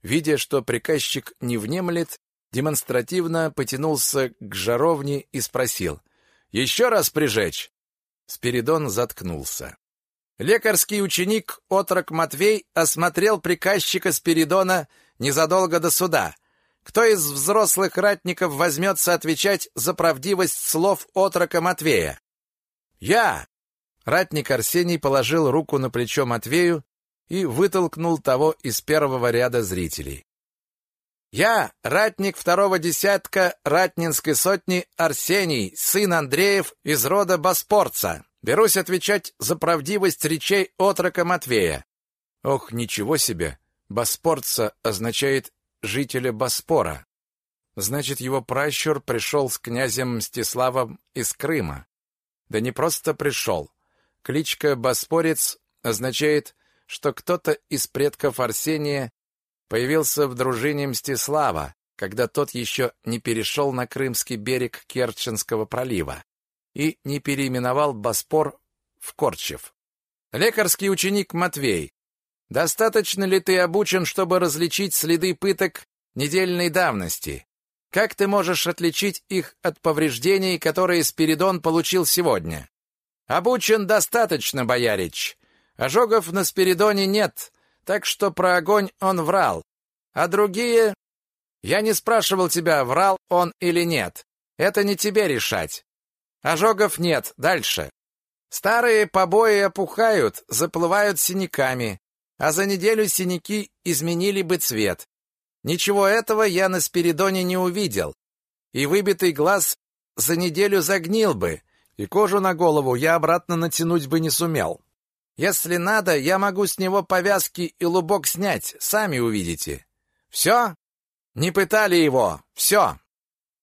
Видя, что приказчик не внемлет, демонстративно потянулся к жаровне и спросил. «Еще раз прижечь?» Спиридон заткнулся. Лекарский ученик, отрок Матвей, осмотрел приказчика Спиридона незадолго до суда. Кто из взрослых ратников возьмется отвечать за правдивость слов отрока Матвея? Я! Ратник Арсений положил руку на плечо Матвею и вытолкнул того из первого ряда зрителей. Я, ратник второго десятка ратнинской сотни Арсений, сын Андреев из рода Боспорца, берусь отвечать за правдивость речей отрока Матвея. Ох, ничего себе! Боспорца означает «жителя Боспора». Значит, его пращур пришел с князем Мстиславом из Крыма. Да не просто пришел. Кличка Боспорец означает, что кто-то из предков Арсения появился в дружине Мстислава, когда тот еще не перешел на крымский берег Керченского пролива и не переименовал Боспор в Корчев. Лекарский ученик Матвей, Достаточно ли ты обучен, чтобы различить следы пыток недельной давности? Как ты можешь отличить их от повреждений, которые Спиридон получил сегодня? Обучен достаточно, боярич. Ожогов на Спиридоне нет, так что про огонь он врал. А другие... Я не спрашивал тебя, врал он или нет. Это не тебе решать. Ожогов нет. Дальше. Старые побои опухают, заплывают синяками а за неделю синяки изменили бы цвет. Ничего этого я на Спиридоне не увидел. И выбитый глаз за неделю загнил бы, и кожу на голову я обратно натянуть бы не сумел. Если надо, я могу с него повязки и лубок снять, сами увидите. Все? Не пытали его. Все.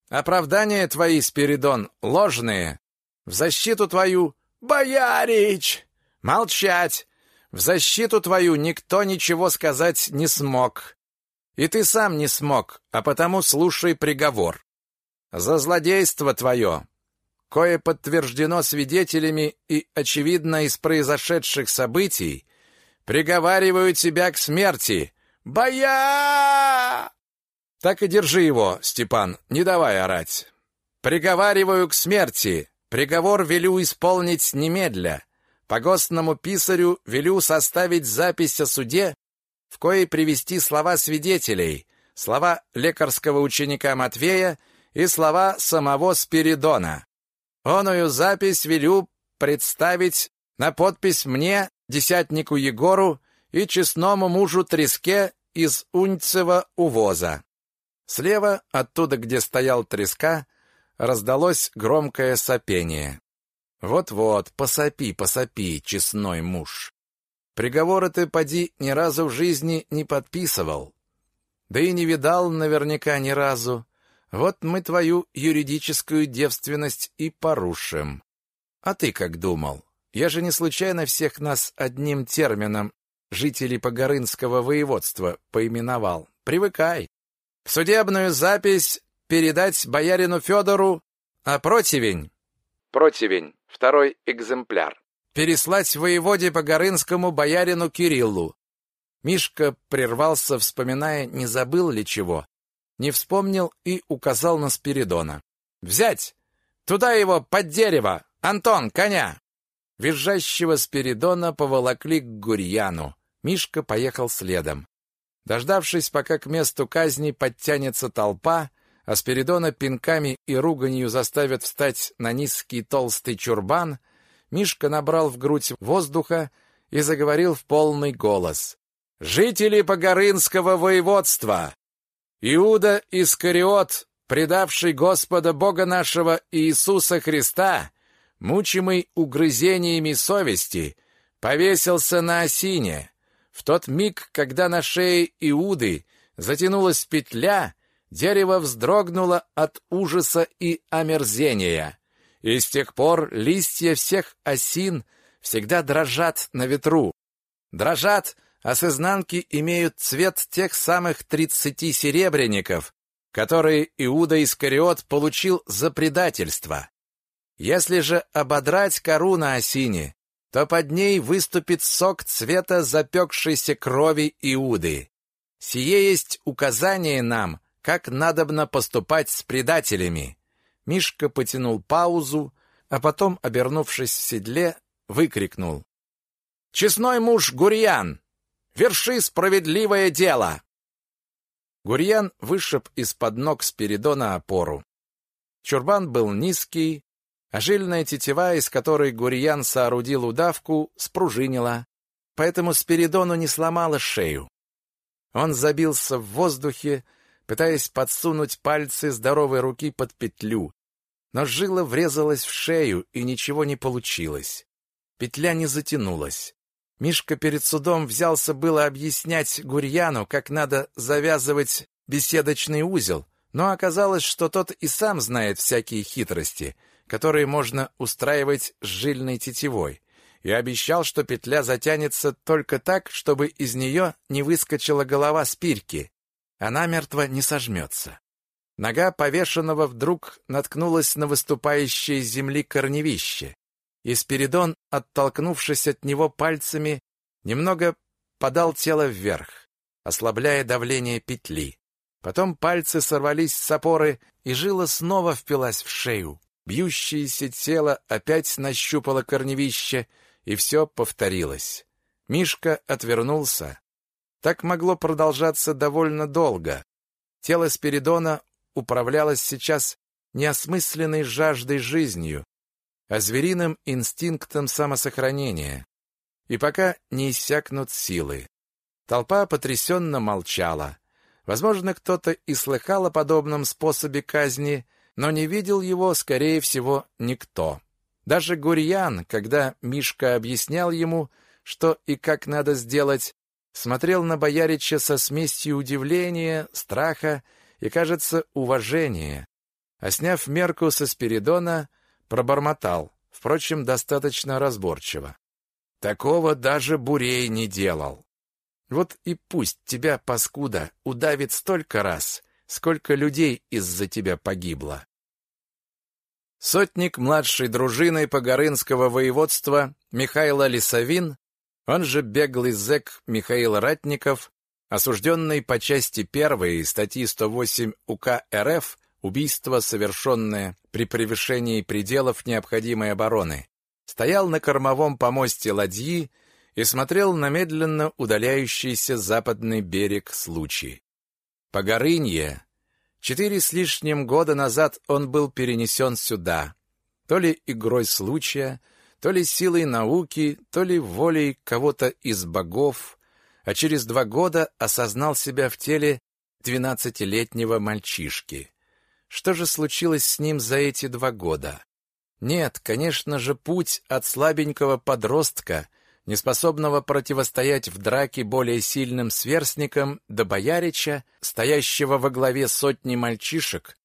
Оправдания твои, Спиридон, ложные. В защиту твою... Боярич! Молчать! В защиту твою никто ничего сказать не смог. И ты сам не смог, а потому слушай приговор. За злодейство твое, кое подтверждено свидетелями и очевидно из произошедших событий, приговариваю тебя к смерти. Боя! Так и держи его, Степан, не давай орать. Приговариваю к смерти. Приговор велю исполнить немедля. По гостному писарю велю составить запись о суде, в коей привести слова свидетелей, слова лекарского ученика Матвея и слова самого Спиридона. Оную запись велю представить на подпись мне, десятнику Егору и честному мужу Треске из Унцева увоза. Слева, оттуда, где стоял Треска, раздалось громкое сопение. Вот-вот, посопи, посопи, честной муж. Приговора ты, поди, ни разу в жизни не подписывал. Да и не видал наверняка ни разу. Вот мы твою юридическую девственность и порушим. А ты как думал? Я же не случайно всех нас одним термином жителей Погорынского воеводства поименовал. Привыкай. В судебную запись передать боярину Федору, а противень... Противень. Второй экземпляр. Переслать воеводе Погорынскому боярину Кириллу. Мишка прервался, вспоминая, не забыл ли чего. Не вспомнил и указал на Спиридона. «Взять! Туда его, под дерево! Антон, коня!» Визжащего Спиридона поволокли к Гурьяну. Мишка поехал следом. Дождавшись, пока к месту казни подтянется толпа, а Спиридона пинками и руганью заставят встать на низкий толстый чурбан, Мишка набрал в грудь воздуха и заговорил в полный голос. «Жители Погорынского воеводства! Иуда Искариот, предавший Господа Бога нашего Иисуса Христа, мучимый угрызениями совести, повесился на осине. В тот миг, когда на шее Иуды затянулась петля, дерево вздрогнуло от ужаса и омерзения. И с тех пор листья всех осин всегда дрожат на ветру. Дрожат, а с изнанки имеют цвет тех самых тридцати серебряников, которые Иуда Искариот получил за предательство. Если же ободрать кору на осине, то под ней выступит сок цвета запекшейся крови Иуды. Сие есть указание нам, как надобно поступать с предателями. Мишка потянул паузу, а потом, обернувшись в седле, выкрикнул. «Честной муж Гурьян! Верши справедливое дело!» Гурьян вышиб из-под ног Спиридона опору. Чурбан был низкий, а жильная тетива, из которой Гурьян соорудил удавку, спружинила, поэтому Спиридону не сломала шею. Он забился в воздухе, пытаясь подсунуть пальцы здоровой руки под петлю. Но жила врезалась в шею, и ничего не получилось. Петля не затянулась. Мишка перед судом взялся было объяснять Гурьяну, как надо завязывать беседочный узел, но оказалось, что тот и сам знает всякие хитрости, которые можно устраивать с жильной тетивой, и обещал, что петля затянется только так, чтобы из нее не выскочила голова спирки, она мертво не сожмется. Нога повешенного вдруг наткнулась на выступающее из земли корневище, и Спиридон, оттолкнувшись от него пальцами, немного подал тело вверх, ослабляя давление петли. Потом пальцы сорвались с опоры, и жила снова впилась в шею. Бьющееся тело опять нащупало корневище, и все повторилось. Мишка отвернулся, так могло продолжаться довольно долго. Тело Спиридона управлялось сейчас не осмысленной жаждой жизнью, а звериным инстинктом самосохранения. И пока не иссякнут силы. Толпа потрясенно молчала. Возможно, кто-то и слыхал о подобном способе казни, но не видел его, скорее всего, никто. Даже Гурьян, когда Мишка объяснял ему, что и как надо сделать, смотрел на боярича со смесью удивления, страха и, кажется, уважения. А сняв мерку со Спиридона, пробормотал, впрочем, достаточно разборчиво. Такого даже Бурей не делал. Вот и пусть тебя, паскуда, удавит столько раз, сколько людей из-за тебя погибло. Сотник младшей дружины Погорынского воеводства Михаил Лисовин, он же беглый зэк Михаил Ратников, осужденный по части 1 статьи 108 УК РФ убийство, совершенное при превышении пределов необходимой обороны, стоял на кормовом помосте ладьи и смотрел на медленно удаляющийся западный берег Случи. Погорынье. Четыре с лишним года назад он был перенесен сюда, то ли игрой случая, то ли силой науки, то ли волей кого-то из богов, а через два года осознал себя в теле двенадцатилетнего мальчишки. Что же случилось с ним за эти два года? Нет, конечно же, путь от слабенького подростка, неспособного противостоять в драке более сильным сверстникам, до боярича, стоящего во главе сотни мальчишек,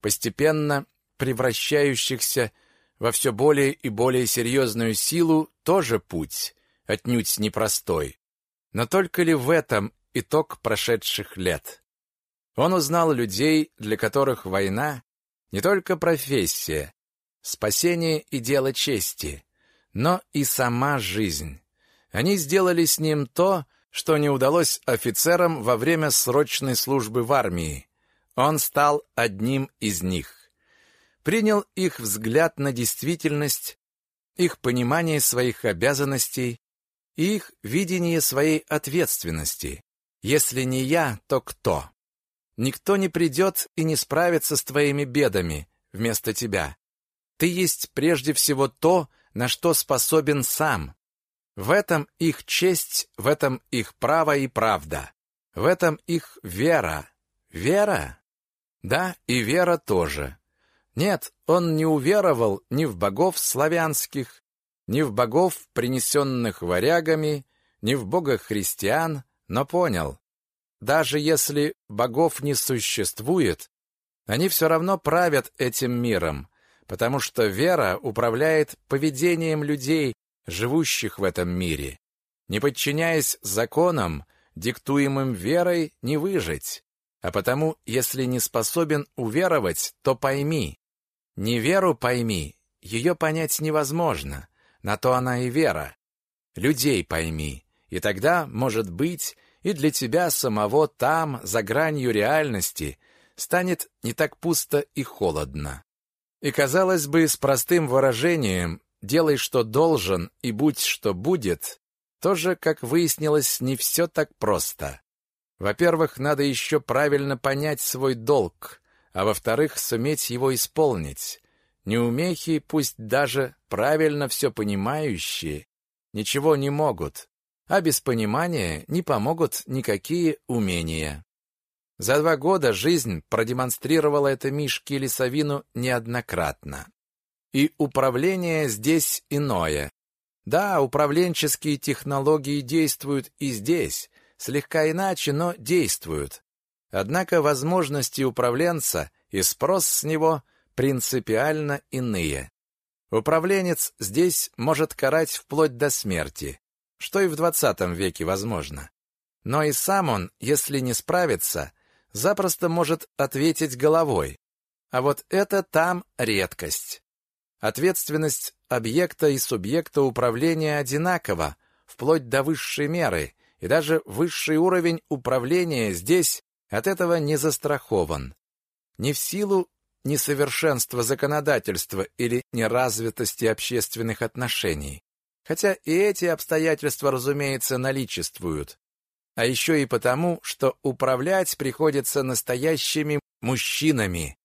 постепенно превращающихся во все более и более серьезную силу, тоже путь, отнюдь непростой. Но только ли в этом итог прошедших лет? Он узнал людей, для которых война не только профессия, спасение и дело чести, но и сама жизнь. Они сделали с ним то, что не удалось офицерам во время срочной службы в армии. Он стал одним из них. Принял их взгляд на действительность, их понимание своих обязанностей их видение своей ответственности. Если не я, то кто? Никто не придет и не справится с твоими бедами вместо тебя. Ты есть прежде всего то, на что способен сам. В этом их честь, в этом их право и правда. В этом их вера. Вера? Да, и вера тоже. Нет, он не уверовал ни в богов славянских, ни в богов, принесенных варягами, ни в бога христиан, но понял, даже если богов не существует, они все равно правят этим миром, потому что вера управляет поведением людей, живущих в этом мире. Не подчиняясь законам, диктуемым верой, не выжить. А потому, если не способен уверовать, то пойми. Не веру пойми, ее понять невозможно, на то она и вера. Людей пойми, и тогда, может быть, и для тебя самого там, за гранью реальности, станет не так пусто и холодно. И, казалось бы, с простым выражением «делай, что должен, и будь, что будет», тоже, как выяснилось, не все так просто. Во-первых, надо еще правильно понять свой долг, а во-вторых, суметь его исполнить. Неумехи, пусть даже правильно все понимающие, ничего не могут, а без понимания не помогут никакие умения. За два года жизнь продемонстрировала это Мишке Лисовину неоднократно. И управление здесь иное. Да, управленческие технологии действуют и здесь, слегка иначе, но действуют. Однако возможности управленца и спрос с него принципиально иные. Управленец здесь может карать вплоть до смерти, что и в двадцатом веке возможно. Но и сам он, если не справится, запросто может ответить головой. А вот это там редкость. Ответственность объекта и субъекта управления одинакова, вплоть до высшей меры, и даже высший уровень управления здесь от этого не застрахован. Не в силу несовершенства законодательства или неразвитости общественных отношений, Хотя и эти обстоятельства, разумеется, наличествуют. А еще и потому, что управлять приходится настоящими мужчинами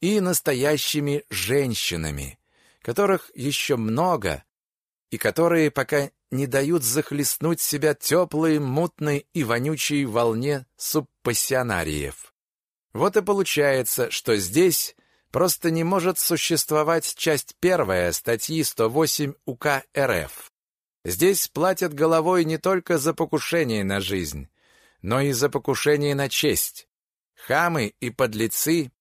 и настоящими женщинами, которых еще много, и которые пока не дают захлестнуть себя теплой, мутной и вонючей волне субпассионариев. Вот и получается, что здесь просто не может существовать часть первая статьи 108 УК РФ. Здесь платят головой не только за покушение на жизнь, но и за покушение на честь. Хамы и подлецы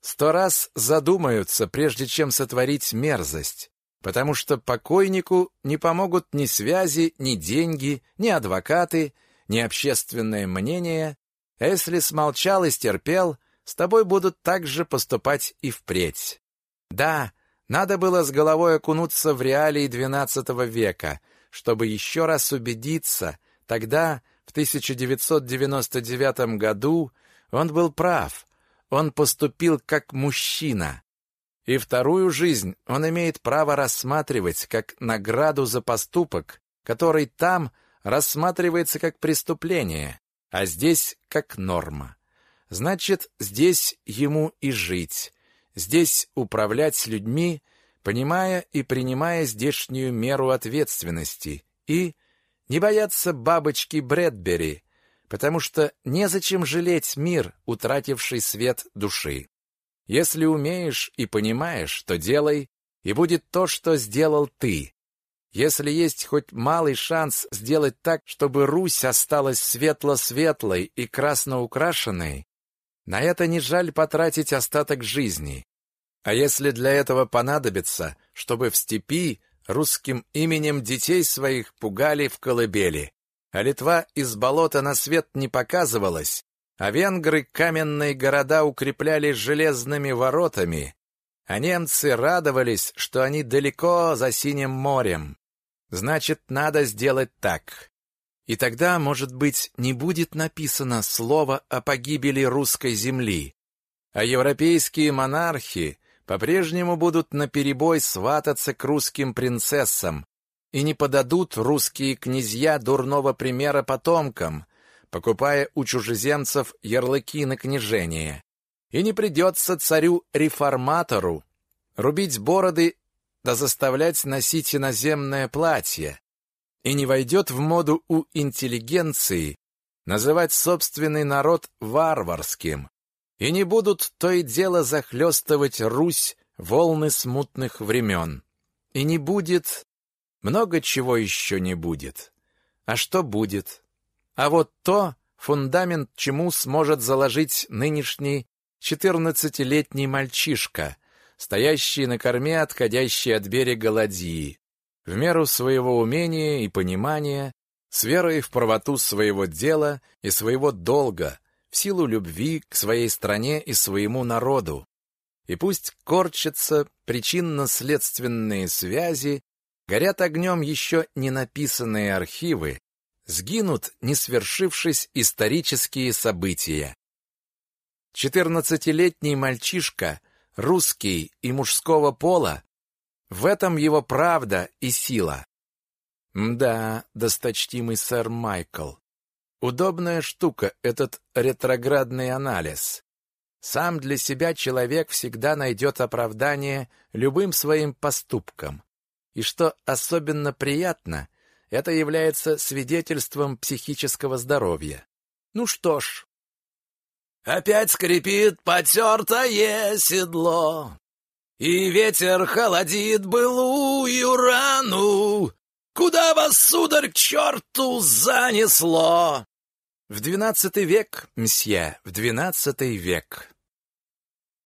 сто раз задумаются, прежде чем сотворить мерзость, потому что покойнику не помогут ни связи, ни деньги, ни адвокаты, ни общественное мнение, а если смолчал и стерпел, с тобой будут так же поступать и впредь. Да, надо было с головой окунуться в реалии XII века, чтобы еще раз убедиться, тогда, в 1999 году, он был прав, он поступил как мужчина. И вторую жизнь он имеет право рассматривать как награду за поступок, который там рассматривается как преступление, а здесь как норма. Значит, здесь ему и жить, здесь управлять людьми, понимая и принимая здешнюю меру ответственности, и не бояться бабочки Брэдбери, потому что незачем жалеть мир, утративший свет души. Если умеешь и понимаешь, то делай, и будет то, что сделал ты. Если есть хоть малый шанс сделать так, чтобы Русь осталась светло-светлой и красно украшенной, на это не жаль потратить остаток жизни. А если для этого понадобится, чтобы в степи русским именем детей своих пугали в колыбели, а Литва из болота на свет не показывалась, а венгры каменные города укрепляли железными воротами, а немцы радовались, что они далеко за Синим морем. Значит, надо сделать так. И тогда, может быть, не будет написано слово о погибели русской земли, а европейские монархи по-прежнему будут наперебой свататься к русским принцессам и не подадут русские князья дурного примера потомкам, покупая у чужеземцев ярлыки на княжение. И не придется царю-реформатору рубить бороды да заставлять носить иноземное платье. И не войдет в моду у интеллигенции называть собственный народ варварским. И не будут то и дело захлестывать Русь волны смутных времен. И не будет... Много чего еще не будет. А что будет? А вот то, фундамент чему сможет заложить нынешний четырнадцатилетний мальчишка, стоящий на корме, отходящий от берега ладьи, в меру своего умения и понимания, с верой в правоту своего дела и своего долга, в силу любви к своей стране и своему народу. И пусть корчатся причинно-следственные связи, горят огнем еще не написанные архивы, сгинут, не свершившись исторические события. Четырнадцатилетний мальчишка, русский и мужского пола, в этом его правда и сила. Да, досточтимый сэр Майкл, удобная штука этот ретроградный анализ. Сам для себя человек всегда найдет оправдание любым своим поступкам. И что особенно приятно, это является свидетельством психического здоровья. Ну что ж. Опять скрипит потертое седло, И ветер холодит былую рану. Куда вас, сударь, к черту занесло? В двенадцатый век, мсье, в двенадцатый век.